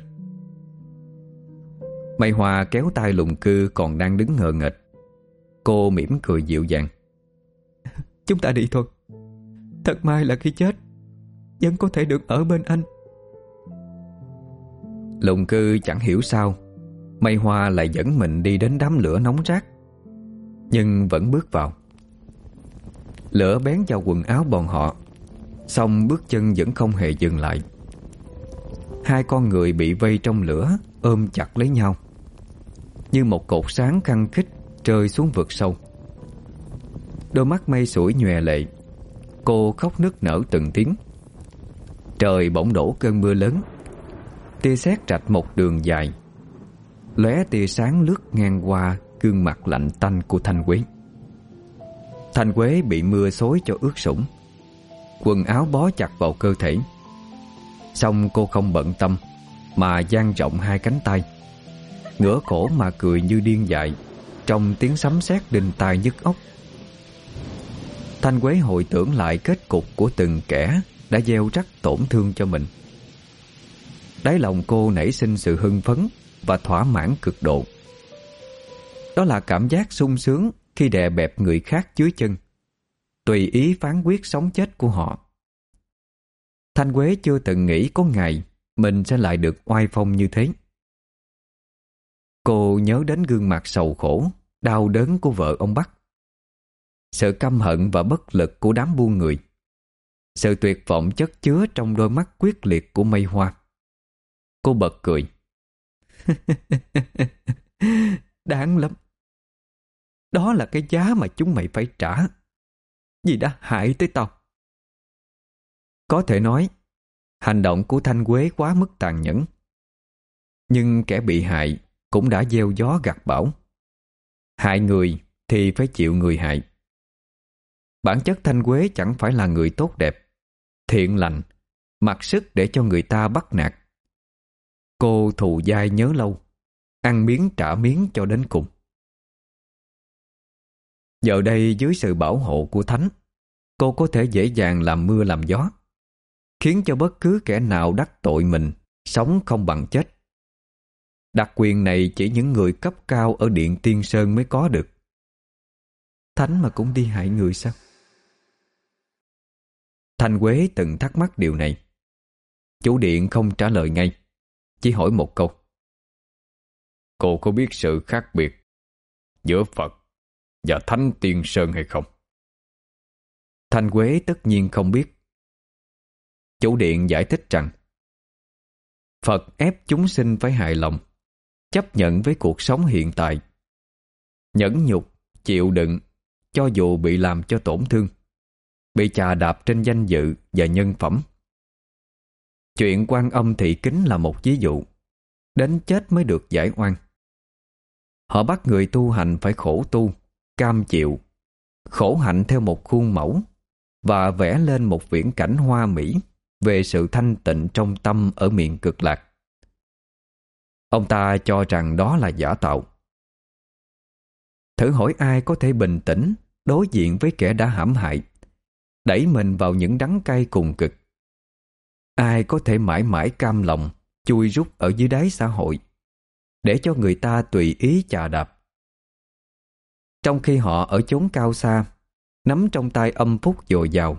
Mây hoa kéo tay lùng cư còn đang đứng ngờ nghệch. Cô mỉm cười dịu dàng. Chúng ta đi thôi. Thật may là khi chết, Vẫn có thể được ở bên anh. Lùng cư chẳng hiểu sao Mây hoa lại dẫn mình đi đến đám lửa nóng rát Nhưng vẫn bước vào. Lửa bén vào quần áo bọn họ, Xong bước chân vẫn không hề dừng lại. Hai con người bị vây trong lửa Ôm chặt lấy nhau. Như một cột sáng khăn khích Rơi xuống vực sâu. Đôi mắt mây sủi nhòe lệ, Cô khóc nức nở từng tiếng. Trời bỗng đổ cơn mưa lớn, Tia sét rạch một đường dài, lóe tia sáng lướt ngang qua Gương mặt lạnh tanh của Thanh Quế. Thanh Quế bị mưa xối cho ướt sũng, Quần áo bó chặt vào cơ thể. Xong cô không bận tâm, Mà dang rộng hai cánh tay. Ngửa cổ mà cười như điên dại Trong tiếng sấm sét đinh tai nhức óc Thanh Quế hồi tưởng lại kết cục của từng kẻ đã gieo rắc tổn thương cho mình. Đáy lòng cô nảy sinh sự hưng phấn và thỏa mãn cực độ. Đó là cảm giác sung sướng khi đè bẹp người khác dưới chân, tùy ý phán quyết sống chết của họ. Thanh Quế chưa từng nghĩ có ngày mình sẽ lại được oai phong như thế. Cô nhớ đến gương mặt sầu khổ, đau đớn của vợ ông Bắc. Sự căm hận và bất lực của đám buôn người. Sự tuyệt vọng chất chứa trong đôi mắt quyết liệt của mây hoa. Cô bật cười. Đáng lắm. Đó là cái giá mà chúng mày phải trả. Vì đã hại tới tao. Có thể nói Hành động của Thanh Quế quá mức tàn nhẫn. Nhưng kẻ bị hại cũng đã gieo gió gặt bão Hại người thì phải chịu người hại Bản chất Thanh Quế chẳng phải là người tốt đẹp, thiện lành, mặc sức để cho người ta bắt nạt. Cô thù dai nhớ lâu, ăn miếng trả miếng cho đến cùng. Giờ đây dưới sự bảo hộ của Thánh, cô có thể dễ dàng làm mưa làm gió, khiến cho bất cứ kẻ nào đắc tội mình sống không bằng chết. Đặc quyền này chỉ những người cấp cao ở Điện Tiên Sơn mới có được. Thánh mà cũng đi hại người sao? Thanh Quế từng thắc mắc điều này. Chủ điện không trả lời ngay, chỉ hỏi một câu. Cô có biết sự khác biệt giữa Phật và Thánh Tiên Sơn hay không? Thanh Quế tất nhiên không biết. Chủ điện giải thích rằng Phật ép chúng sinh phải hài lòng, chấp nhận với cuộc sống hiện tại, nhẫn nhục, chịu đựng, cho dù bị làm cho tổn thương bị chà đạp trên danh dự và nhân phẩm. Chuyện quan âm thị kính là một ví dụ, đến chết mới được giải oan. Họ bắt người tu hành phải khổ tu, cam chịu, khổ hạnh theo một khuôn mẫu và vẽ lên một viễn cảnh hoa mỹ về sự thanh tịnh trong tâm ở miền cực lạc. Ông ta cho rằng đó là giả tạo. Thử hỏi ai có thể bình tĩnh đối diện với kẻ đã hãm hại đẩy mình vào những đắng cay cùng cực. Ai có thể mãi mãi cam lòng, chui rút ở dưới đáy xã hội, để cho người ta tùy ý chà đạp. Trong khi họ ở chốn cao xa, nắm trong tay âm phúc dồi dào,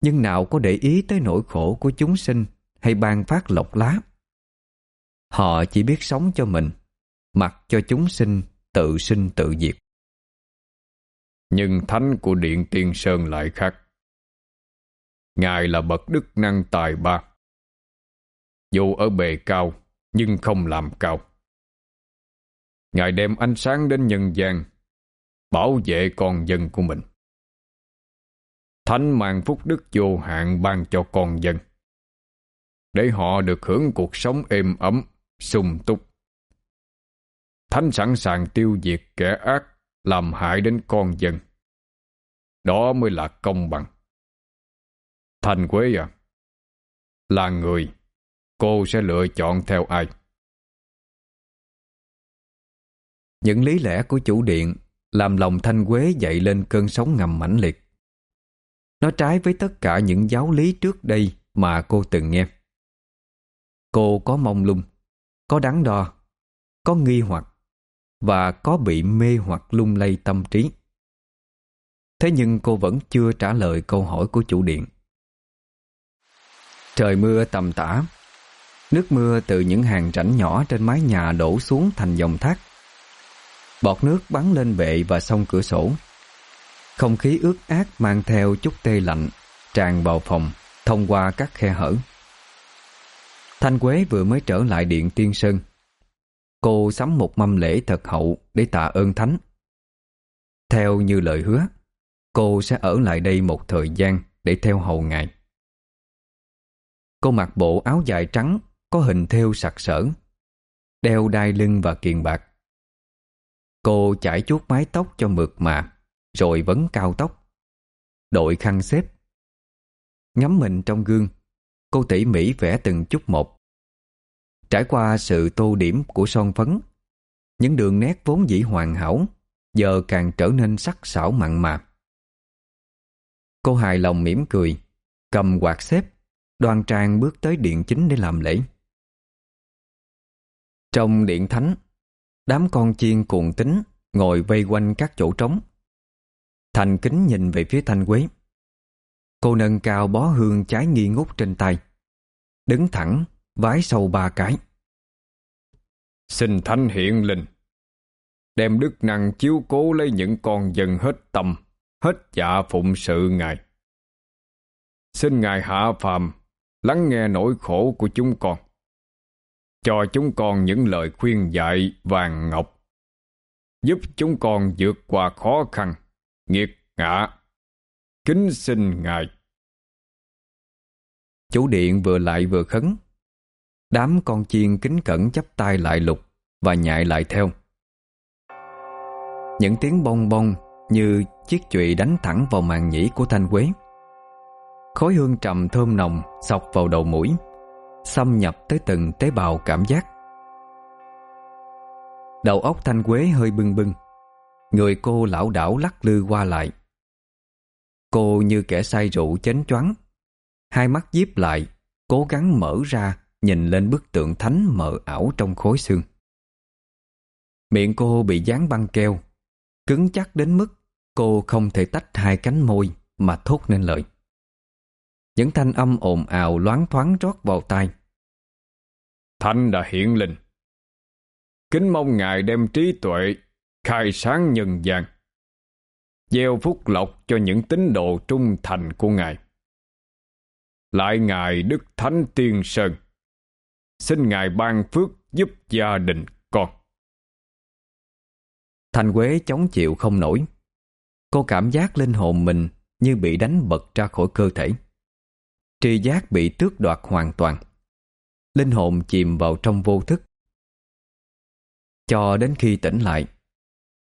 nhưng nào có để ý tới nỗi khổ của chúng sinh hay ban phát lộc lá. Họ chỉ biết sống cho mình, mặc cho chúng sinh tự sinh tự diệt. Nhưng thánh của Điện Tiên Sơn lại khác. Ngài là bậc đức năng tài ba. Dù ở bề cao, nhưng không làm cao. Ngài đem ánh sáng đến nhân gian, bảo vệ con dân của mình. Thánh mang phúc đức vô hạn ban cho con dân, để họ được hưởng cuộc sống êm ấm, sung túc. Thánh sẵn sàng tiêu diệt kẻ ác, làm hại đến con dân. Đó mới là công bằng. Thành Quế à, là người, cô sẽ lựa chọn theo ai? Những lý lẽ của chủ điện làm lòng Thanh Quế dậy lên cơn sóng ngầm mãnh liệt. Nó trái với tất cả những giáo lý trước đây mà cô từng nghe. Cô có mong lung, có đắn đo, có nghi hoặc và có bị mê hoặc lung lay tâm trí. Thế nhưng cô vẫn chưa trả lời câu hỏi của chủ điện. Trời mưa tầm tã, nước mưa từ những hàng rãnh nhỏ trên mái nhà đổ xuống thành dòng thác. Bọt nước bắn lên bệ và sông cửa sổ. Không khí ướt át mang theo chút tê lạnh, tràn vào phòng thông qua các khe hở. Thanh Quế vừa mới trở lại điện Tiên Sơn. Cô sắm một mâm lễ thật hậu để tạ ơn Thánh. Theo như lời hứa, cô sẽ ở lại đây một thời gian để theo hầu ngài. Cô mặc bộ áo dài trắng có hình thêu sặc sỡ, đeo đai lưng và kiền bạc. Cô chải chuốt mái tóc cho mượt mà, rồi vấn cao tóc. Đội khăn xếp. Ngắm mình trong gương, cô tỉ mỉ vẽ từng chút một. Trải qua sự tô điểm của son phấn, những đường nét vốn dĩ hoàn hảo giờ càng trở nên sắc sảo mặn mà. Cô hài lòng mỉm cười, cầm quạt xếp, đoan trang bước tới điện chính để làm lễ. Trong điện thánh, đám con chiên cuồng tính ngồi vây quanh các chỗ trống. Thành kính nhìn về phía Thanh Quế. Cô nâng cao bó hương trái nghi ngút trên tay. Đứng thẳng, vái sâu ba cái. Xin Thánh hiện linh. Đem đức năng chiếu cố lấy những con dân hết tâm, hết dạ phụng sự Ngài. Xin Ngài hạ phàm, lắng nghe nỗi khổ của chúng con. Cho chúng con những lời khuyên dạy vàng ngọc. Giúp chúng con vượt qua khó khăn, nghiệt ngã. Kính xin Ngài. Chủ điện vừa lại vừa khấn. Đám con chiên kính cẩn chắp tay lại lục và nhại lại theo. Những tiếng bong bong như chiếc chụy đánh thẳng vào màn nhĩ của Thanh Quế. Khói hương trầm thơm nồng sọc vào đầu mũi, xâm nhập tới từng tế bào cảm giác. Đầu óc Thanh Quế hơi bưng bưng, người cô lão đảo lắc lư qua lại. Cô như kẻ say rượu chến choáng, hai mắt díp lại, cố gắng mở ra nhìn lên bức tượng thánh mờ ảo trong khối xương. Miệng cô bị dán băng keo, cứng chắc đến mức cô không thể tách hai cánh môi mà thốt nên lời. Những thanh âm ồn ào loáng thoáng rót vào tai. Thanh đã hiện linh. Kính mong Ngài đem trí tuệ, khai sáng nhân gian. Gieo phúc lộc cho những tín đồ trung thành của Ngài. Lại Ngài Đức Thánh Tiên Sơn. Xin Ngài ban phước giúp gia đình con. Thanh Quế chống chịu không nổi. Cô cảm giác linh hồn mình như bị đánh bật ra khỏi cơ thể. Tri giác bị tước đoạt hoàn toàn. Linh hồn chìm vào trong vô thức. Cho đến khi tỉnh lại,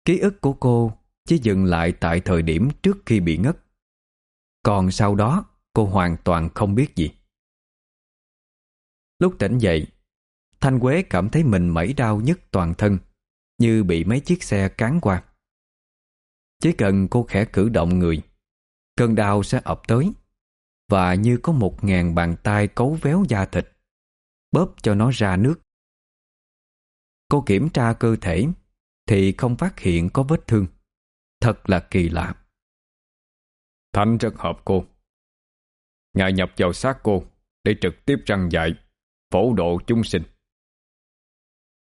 ký ức của cô chỉ dừng lại tại thời điểm trước khi bị ngất. Còn sau đó, cô hoàn toàn không biết gì. Lúc tỉnh dậy, Thanh Quế cảm thấy mình mẩy đau nhất toàn thân, như bị mấy chiếc xe cán qua. Chỉ cần cô khẽ cử động người, cơn đau sẽ ập tới và như có một ngàn bàn tay cấu véo da thịt, bóp cho nó ra nước. Cô kiểm tra cơ thể thì không phát hiện có vết thương. Thật là kỳ lạ. Thanh rất hợp cô. Ngài nhập vào xác cô để trực tiếp răng dạy, phổ độ chúng sinh.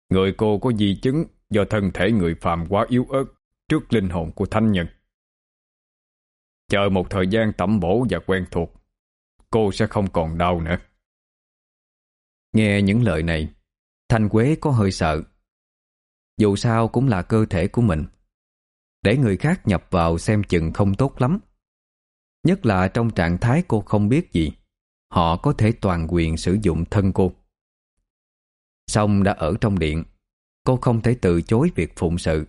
Người cô có di chứng do thân thể người phàm quá yếu ớt trước linh hồn của thánh nhân. Chờ một thời gian tẩm bổ và quen thuộc, Cô sẽ không còn đau nữa Nghe những lời này Thanh Quế có hơi sợ Dù sao cũng là cơ thể của mình để người khác nhập vào xem chừng không tốt lắm. Nhất là trong trạng thái cô không biết gì, Họ có thể toàn quyền sử dụng thân cô. Xong đã ở trong điện, Cô không thể từ chối việc phụng sự.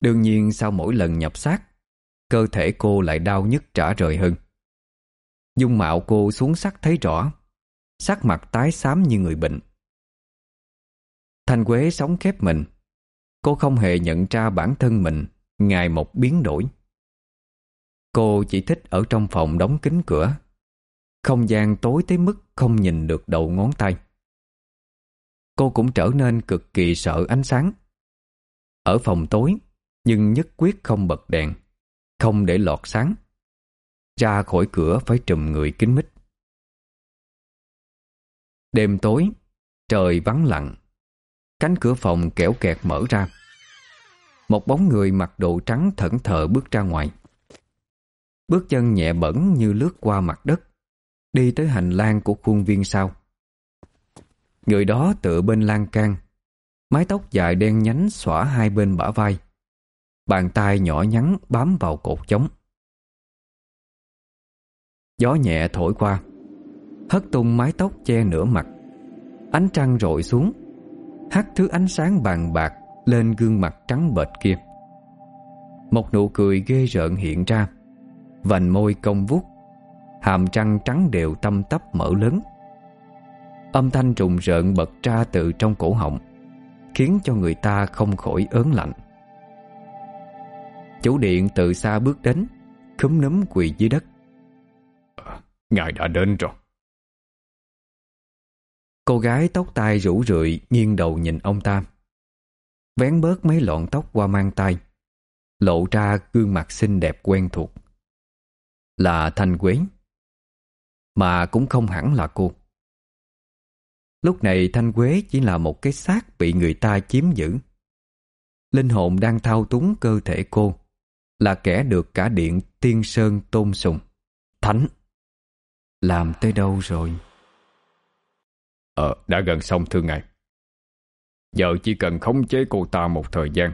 Đương nhiên sau mỗi lần nhập xác, Cơ thể cô lại đau nhức trả rời hơn. Dung mạo cô xuống sắc thấy rõ, Sắc mặt tái xám như người bệnh. Thanh Quế sống khép mình Cô không hề nhận ra bản thân mình, Ngày một biến đổi. Cô chỉ thích ở trong phòng đóng kín cửa. Không gian tối tới mức không nhìn được đầu ngón tay. Cô cũng trở nên cực kỳ sợ ánh sáng. Ở phòng tối, Nhưng nhất quyết không bật đèn, Không để lọt sáng. Ra khỏi cửa phải trùm người kín mít. Đêm tối, Trời vắng lặng. Cánh cửa phòng kẻo kẹt mở ra. Một bóng người mặc đồ trắng thẫn thờ bước ra ngoài. Bước chân nhẹ bẩn như lướt qua mặt đất, Đi tới hành lang của khuôn viên sau. Người đó tựa bên lan can, Mái tóc dài đen nhánh xõa hai bên bả vai, Bàn tay nhỏ nhắn bám vào cột chống. Gió nhẹ thổi qua, Hất tung mái tóc che nửa mặt, Ánh trăng rội xuống. Hắt thứ ánh sáng bàn bạc Lên gương mặt trắng bệch kia. Một nụ cười ghê rợn hiện ra, Vành môi cong vút Hàm răng trắng đều tâm tấp mở lớn. Âm thanh trùng rợn bật ra từ trong cổ họng, Khiến cho người ta không khỏi ớn lạnh. Chủ điện từ xa bước đến, Khúm núm quỳ dưới đất. Ờ, ngài đã đến rồi. Cô gái tóc tai rủ rượi nghiêng đầu nhìn ông ta. Vén bớt mấy lọn tóc qua mang tay, Lộ ra gương mặt xinh đẹp quen thuộc. Là Thanh Quế. Mà cũng không hẳn là cô. Lúc này Thanh Quế chỉ là một cái xác bị người ta chiếm giữ. Linh hồn đang thao túng cơ thể cô, Là kẻ được cả điện tiên sơn tôn sùng. Thánh, Làm tới đâu rồi? Ờ, đã gần xong thưa ngài. Giờ chỉ cần khống chế cô ta một thời gian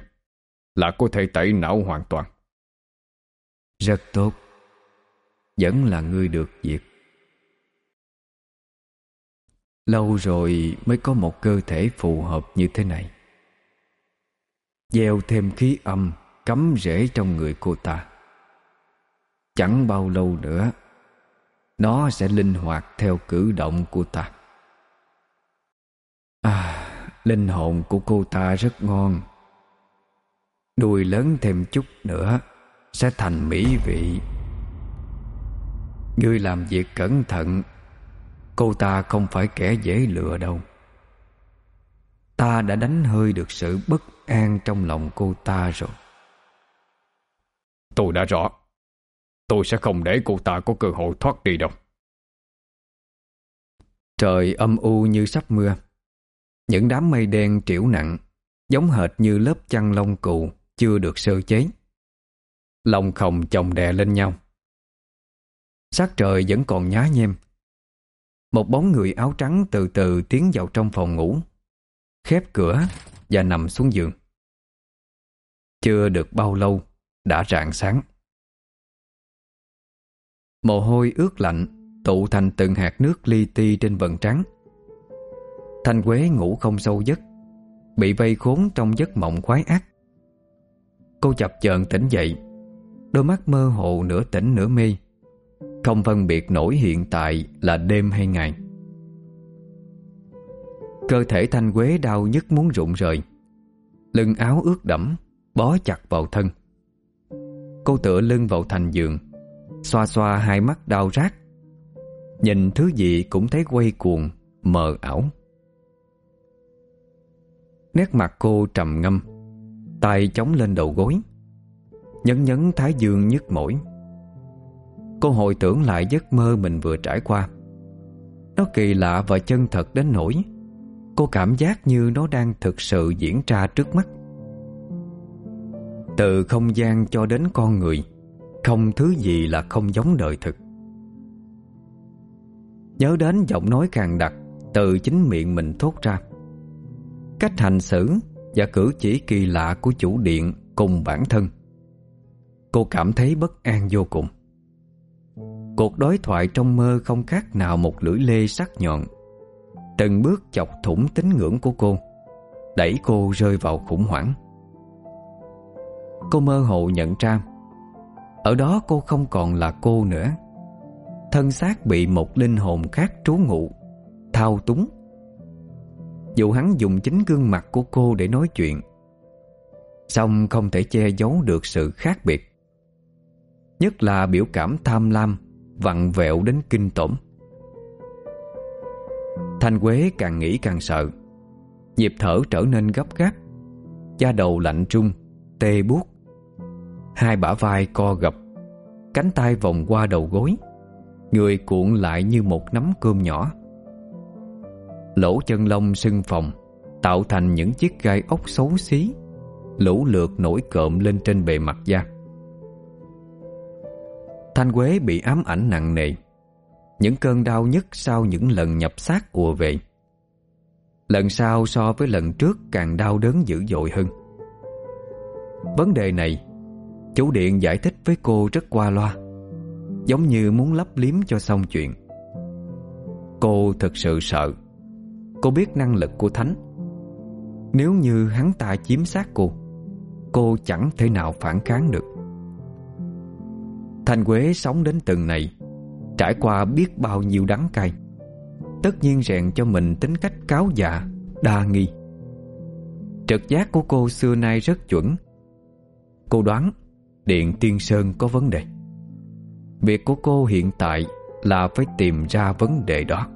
Là có thể tẩy não hoàn toàn. Rất tốt. Vẫn là ngươi được việc. Lâu rồi mới có một cơ thể phù hợp như thế này. Gieo thêm khí âm Cắm rễ trong người cô ta. Chẳng bao lâu nữa Nó sẽ linh hoạt theo cử động của ta. À, linh hồn của cô ta rất ngon. Đùi lớn thêm chút nữa Sẽ thành mỹ vị. Ngươi làm việc cẩn thận Cô ta không phải kẻ dễ lừa đâu. Ta đã đánh hơi được sự bất an trong lòng cô ta rồi. Tôi đã rõ. Tôi sẽ không để cô ta có cơ hội thoát đi đâu. Trời âm u như sắp mưa những đám mây đen triểu nặng, Giống hệt như lớp chăn lông cù Chưa được sơ chế. Lòng khồng chồng đè lên nhau. Sát trời vẫn còn nhá nhem. Một bóng người áo trắng từ từ tiến vào trong phòng ngủ, Khép cửa và nằm xuống giường. Chưa được bao lâu, Đã rạng sáng. Mồ hôi ướt lạnh, Tụ thành từng hạt nước li ti trên vần trắng Thanh Quế ngủ không sâu giấc, Bị vây khốn trong giấc mộng khoái ác. Cô chập chờn tỉnh dậy, Đôi mắt mơ hồ nửa tỉnh nửa mê. Không phân biệt nổi hiện tại là đêm hay ngày. Cơ thể Thanh Quế đau nhức muốn rụng rời, Lưng áo ướt đẫm, Bó chặt vào thân. Cô tựa lưng vào thành giường, Xoa xoa hai mắt đau rát. Nhìn thứ gì cũng thấy quay cuồng, Mờ ảo. Nét mặt cô trầm ngâm. Tay chống lên đầu gối. Nhấn nhấn thái dương nhức mỏi. Cô hồi tưởng lại giấc mơ mình vừa trải qua. Nó kỳ lạ và chân thật đến nỗi Cô cảm giác như nó đang thực sự diễn ra trước mắt. Từ không gian cho đến con người, Không thứ gì là không giống đời thực. Nhớ đến giọng nói càng đặc Từ chính miệng mình thốt ra. Cách hành xử Và cử chỉ kỳ lạ của chủ điện Cùng bản thân. Cô cảm thấy bất an vô cùng. Cuộc đối thoại trong mơ không khác nào một lưỡi lê sắc nhọn. Từng bước chọc thủng tín ngưỡng của cô, Đẩy cô rơi vào khủng hoảng. Cô mơ hồ nhận ra, Ở đó cô không còn là cô nữa. Thân xác bị một linh hồn khác trú ngụ, Thao túng dù hắn dùng chính gương mặt của cô để nói chuyện Xong không thể che giấu được sự khác biệt. Nhất là biểu cảm tham lam, Vặn vẹo đến kinh tổn Thanh Quế càng nghĩ càng sợ. Nhịp thở trở nên gấp gáp. Da đầu lạnh trung, Tê buốt. Hai bả vai co gập, Cánh tay vòng qua đầu gối. Người cuộn lại như một nắm cơm nhỏ. Lỗ chân lông sưng phồng, Tạo thành những chiếc gai ốc xấu xí. Lũ lượt nổi cộm lên trên bề mặt da. Thanh Quế bị ám ảnh nặng nề. Những cơn đau nhất sau những lần nhập xác ùa về. Lần sau so với lần trước càng đau đớn dữ dội hơn. Vấn đề này, Chủ điện giải thích với cô rất qua loa, Giống như muốn lấp liếm cho xong chuyện. Cô thực sự sợ. Cô biết năng lực của Thánh. Nếu như hắn ta chiếm xác cô Cô chẳng thể nào phản kháng được. Thanh Quế sống đến từng này, Trải qua biết bao nhiêu đắng cay, Tất nhiên rèn cho mình tính cách cáo dạ Đa nghi. Trực giác của cô xưa nay rất chuẩn. Cô đoán, Điện Tiên Sơn có vấn đề. Việc của cô hiện tại Là phải tìm ra vấn đề đó.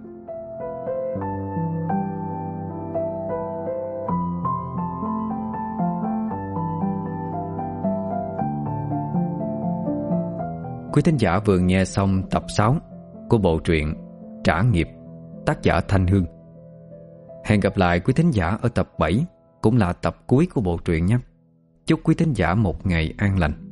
Quý thính giả vừa nghe xong tập 6 Của bộ truyện Trả nghiệp, Tác giả Thanh Hương. Hẹn gặp lại quý thính giả ở tập 7 Cũng là tập cuối của bộ truyện nhé. Chúc quý thính giả một ngày an lành.